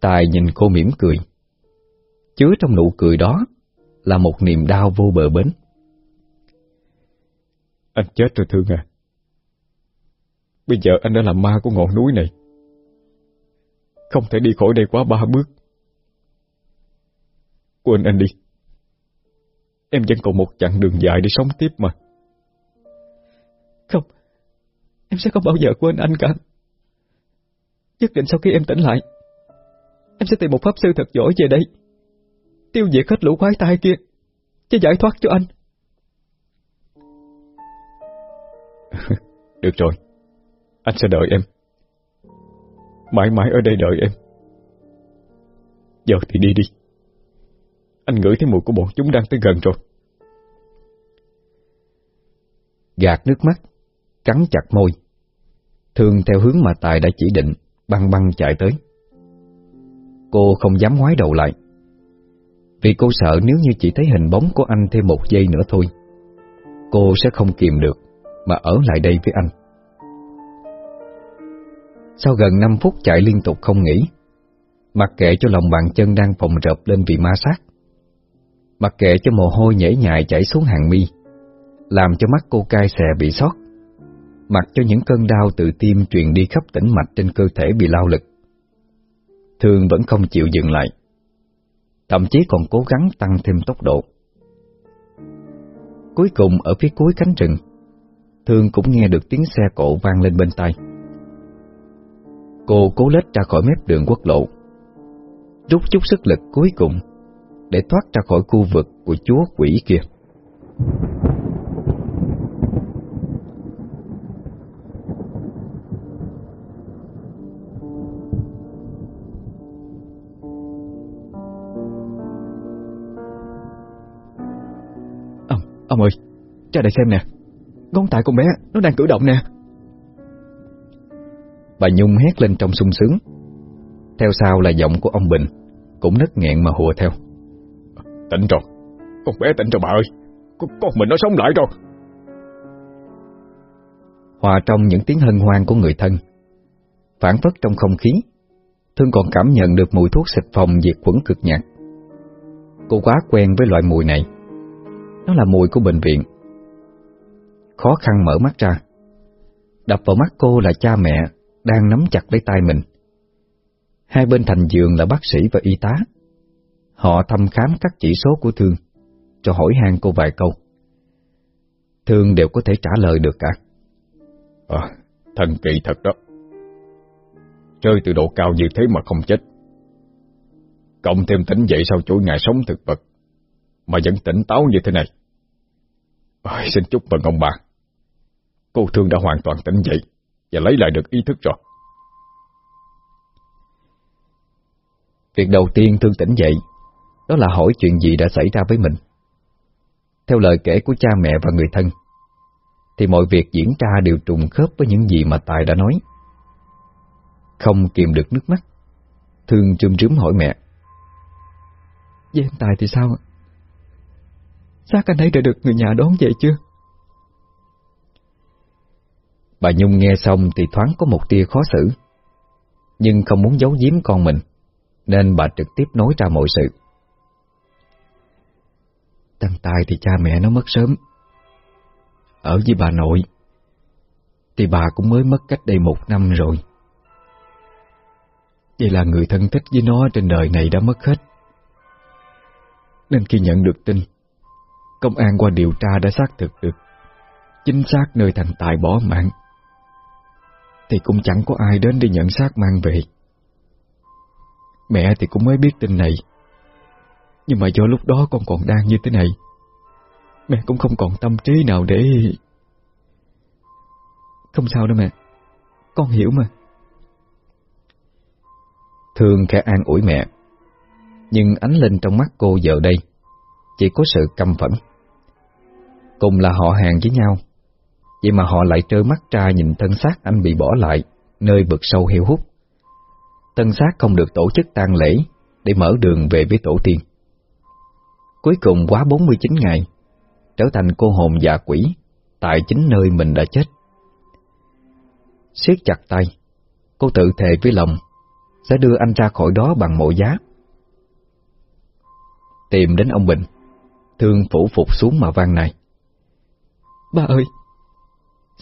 [SPEAKER 1] Tài nhìn cô mỉm cười. Chứa trong nụ cười đó là một niềm đau vô bờ bến.
[SPEAKER 2] Anh chết rồi Thương à. Bây giờ anh đã là ma của ngọn núi này. Không thể đi khỏi đây quá ba bước. Quên anh đi. Em vẫn còn một chặng đường dài để sống tiếp mà.
[SPEAKER 3] Không, em sẽ không bao giờ quên anh cả. Nhất định sau khi em tỉnh lại, em sẽ tìm một pháp sư thật giỏi về đây. Tiêu diệt hết lũ quái tai kia, cho giải thoát cho anh.
[SPEAKER 2] Được rồi, anh sẽ đợi em. Mãi mãi ở đây đợi em. Giờ thì đi đi. Anh ngửi thấy mùi của bọn chúng đang tới gần rồi.
[SPEAKER 1] Gạt nước mắt, cắn chặt môi. Thường theo hướng mà Tài đã chỉ định, băng băng chạy tới. Cô không dám ngoái đầu lại. Vì cô sợ nếu như chỉ thấy hình bóng của anh thêm một giây nữa thôi, cô sẽ không kìm được mà ở lại đây với anh. Sau gần 5 phút chạy liên tục không nghỉ, mặc kệ cho lòng bàn chân đang phồng rộp lên vì ma sát, mặc kệ cho mồ hôi nhễ nhại chảy xuống hàng mi, làm cho mắt cô cay xè bị sót, mặc cho những cơn đau từ tim truyền đi khắp tĩnh mạch trên cơ thể bị lao lực. Thương vẫn không chịu dừng lại, thậm chí còn cố gắng tăng thêm tốc độ. Cuối cùng ở phía cuối cánh rừng, Thương cũng nghe được tiếng xe cộ vang lên bên tai. Cô cố lết ra khỏi mép đường quốc lộ, rút chút sức lực cuối cùng để thoát ra khỏi khu vực của chúa quỷ kia.
[SPEAKER 3] Ông, ông ơi, ra đây xem nè. Ngón tay con bé, nó đang cử động nè.
[SPEAKER 1] Bà Nhung hét lên trong sung sướng. Theo sau là giọng của ông Bình, cũng nấc nghẹn mà hùa theo.
[SPEAKER 2] Tỉnh rồi, con bé tỉnh rồi bà ơi, con, con mình nó sống lại rồi.
[SPEAKER 1] Hòa trong những tiếng hân hoan của người thân, phản phất trong không khí, Thương còn cảm nhận được mùi thuốc xịt phòng diệt khuẩn cực nhạt. Cô quá quen với loại mùi này. Nó là mùi của bệnh viện. Khó khăn mở mắt ra. Đập vào mắt cô là cha mẹ đang nắm chặt lấy tay mình. Hai bên thành giường là bác sĩ và y tá. Họ thăm khám các chỉ số của Thương, cho hỏi han cô vài câu. Thương đều có thể trả lời được cả.
[SPEAKER 2] À, thần kỳ thật đó. Rơi từ độ cao như thế mà không chết. Cộng thêm tỉnh dậy sau chuỗi ngày sống thực vật, mà vẫn tỉnh táo như thế này. Ôi, xin chúc mừng ông bà. Cô Thương đã hoàn toàn tỉnh dậy và lấy lại được ý thức rồi.
[SPEAKER 1] Việc đầu tiên Thương tỉnh dậy, đó là hỏi chuyện gì đã xảy ra với mình. Theo lời kể của cha mẹ và người thân, thì mọi việc diễn ra đều trùng khớp với những gì mà Tài đã nói. Không kìm được nước mắt, Thương trùm trướm hỏi mẹ.
[SPEAKER 3] Với anh Tài thì sao? Xác anh ấy đã được người nhà đón về chưa?
[SPEAKER 1] Bà Nhung nghe xong thì thoáng có một tia khó xử, nhưng không muốn giấu giếm con mình, nên bà trực tiếp nói ra mọi sự. Tăng Tài thì cha mẹ nó mất sớm. Ở với bà nội, thì bà cũng mới mất cách đây một năm rồi. Vậy là người thân thích với nó trên đời này đã mất hết. Nên khi nhận được tin, công an qua điều tra đã xác thực được chính xác nơi thằng Tài bỏ mạng thì cũng chẳng có ai đến để nhận xác mang về. Mẹ thì cũng mới biết tin này, nhưng mà do lúc đó con còn đang như thế này, mẹ cũng không còn tâm trí nào để... Không sao đâu mẹ, con hiểu mà. Thương khẽ an ủi mẹ, nhưng ánh lên trong mắt cô giờ đây chỉ có sự căm phẫn. Cùng là họ hàng với nhau, Vậy mà họ lại trơ mắt ra nhìn thân xác anh bị bỏ lại Nơi vực sâu heo hút Thân xác không được tổ chức tang lễ Để mở đường về với tổ tiên Cuối cùng quá 49 ngày, trở thành cô hồn dạ quỷ tại chính nơi mình đã chết. siết chặt tay, cô tự thề với lòng sẽ đưa anh ra khỏi đó bằng mọi giá. Tìm đến ông Bình, thương phủ phục xuống mà vang này.
[SPEAKER 3] Ba ơi,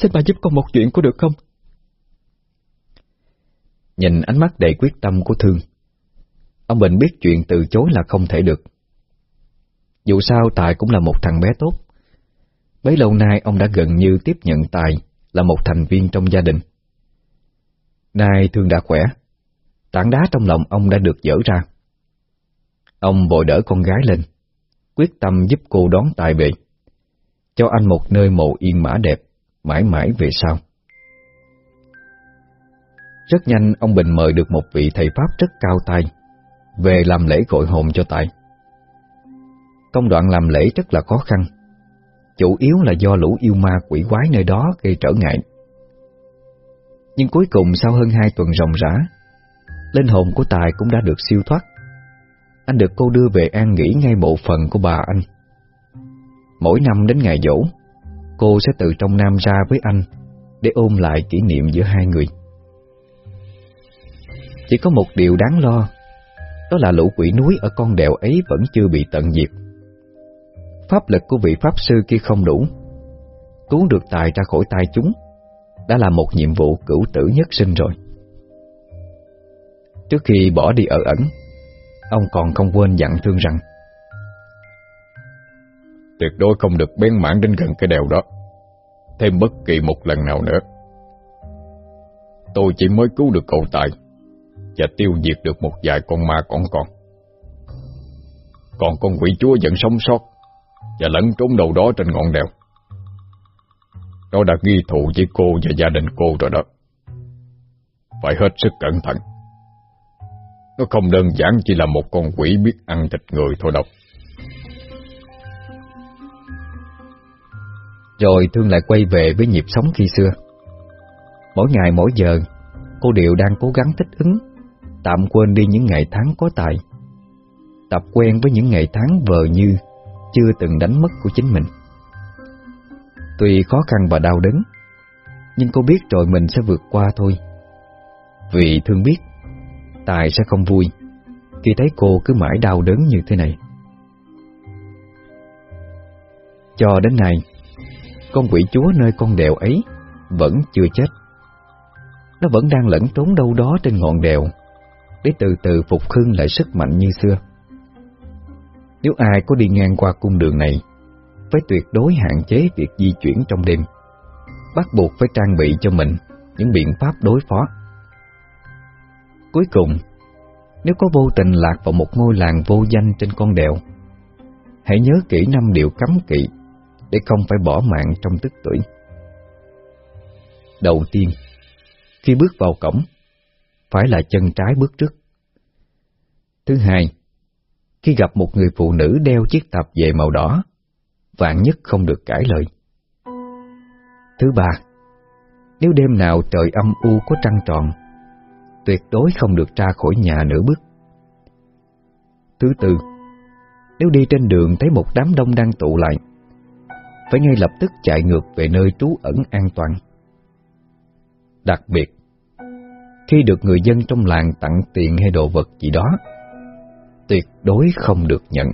[SPEAKER 3] xin bà giúp con một chuyện có được không?
[SPEAKER 1] Nhìn ánh mắt đầy quyết tâm của thương, ông Bình biết chuyện từ chối là không thể được. Dù sao Tài cũng là một thằng bé tốt. Bấy lâu nay ông đã gần như tiếp nhận Tài là một thành viên trong gia đình. Nay thương đã khỏe, tảng đá trong lòng ông đã được dỡ ra. Ông vội đỡ con gái lên, quyết tâm giúp cô đón Tài về, cho anh một nơi mộ yên mã đẹp, mãi mãi về sau. Rất nhanh ông Bình mời được một vị thầy Pháp rất cao tay về làm lễ gọi hồn cho Tài. Công đoạn làm lễ rất là khó khăn, chủ yếu là do lũ yêu ma quỷ quái nơi đó gây trở ngại. Nhưng cuối cùng sau hơn hai tuần ròng rã, linh hồn của Tài cũng đã được siêu thoát. Anh được cô đưa về an nghỉ ngay bộ phận của bà anh. Mỗi năm đến ngày dỗ, cô sẽ từ trong Nam ra với anh để ôm lại kỷ niệm giữa hai người. Chỉ có một điều đáng lo, đó là lũ quỷ núi ở con đèo ấy vẫn chưa bị tận diệt. Pháp lực của vị Pháp sư kia không đủ, cứu được tài ra khỏi tay chúng, đã là một nhiệm vụ cửu tử nhất sinh rồi. Trước khi bỏ đi ở ẩn, ông còn không quên dặn thương rằng
[SPEAKER 2] Tuyệt đối không được bén mảng đến gần cái đèo đó. Thêm bất kỳ một lần nào nữa. Tôi chỉ mới cứu được cậu Tài, Và tiêu diệt được một vài con ma còn còn. Còn con quỷ chúa vẫn sống sót, Và lẫn trốn đâu đó trên ngọn đèo. Nó đã ghi thù với cô và gia đình cô rồi đó. Phải hết sức cẩn thận. Nó không đơn giản chỉ là một con quỷ biết ăn thịt người thôi đâu.
[SPEAKER 1] Rồi Thương lại quay về với nhịp sống khi xưa. Mỗi ngày, mỗi giờ, Cô đều đang cố gắng thích ứng, Tạm quên đi những ngày tháng có tài, Tập quen với những ngày tháng vờ như Chưa từng đánh mất của chính mình. Tuy khó khăn và đau đớn, Nhưng cô biết rồi mình sẽ vượt qua thôi. Vì Thương biết, Tài sẽ không vui Khi thấy cô cứ mãi đau đớn như thế này. Cho đến nay con quỷ chúa nơi con đèo ấy vẫn chưa chết. Nó vẫn đang lẫn trốn đâu đó trên ngọn đèo để từ từ phục hưng lại sức mạnh như xưa. Nếu ai có đi ngang qua cung đường này, phải tuyệt đối hạn chế việc di chuyển trong đêm, bắt buộc phải trang bị cho mình những biện pháp đối phó. Cuối cùng, nếu có vô tình lạc vào một ngôi làng vô danh trên con đèo, hãy nhớ kỹ năm điều cấm kỵ để không phải bỏ mạng trong tức tuổi. Đầu tiên, khi bước vào cổng, phải là chân trái bước trước. Thứ hai, khi gặp một người phụ nữ đeo chiếc tạp về màu đỏ, vạn nhất không được cãi lời. Thứ ba, nếu đêm nào trời âm u có trăng tròn, tuyệt đối không được ra khỏi nhà nửa bước. Thứ tư, nếu đi trên đường thấy một đám đông đang tụ lại, phải ngay lập tức chạy ngược về nơi trú ẩn an toàn. Đặc biệt, khi được người dân trong làng tặng tiền hay đồ vật gì đó, tuyệt đối không được nhận.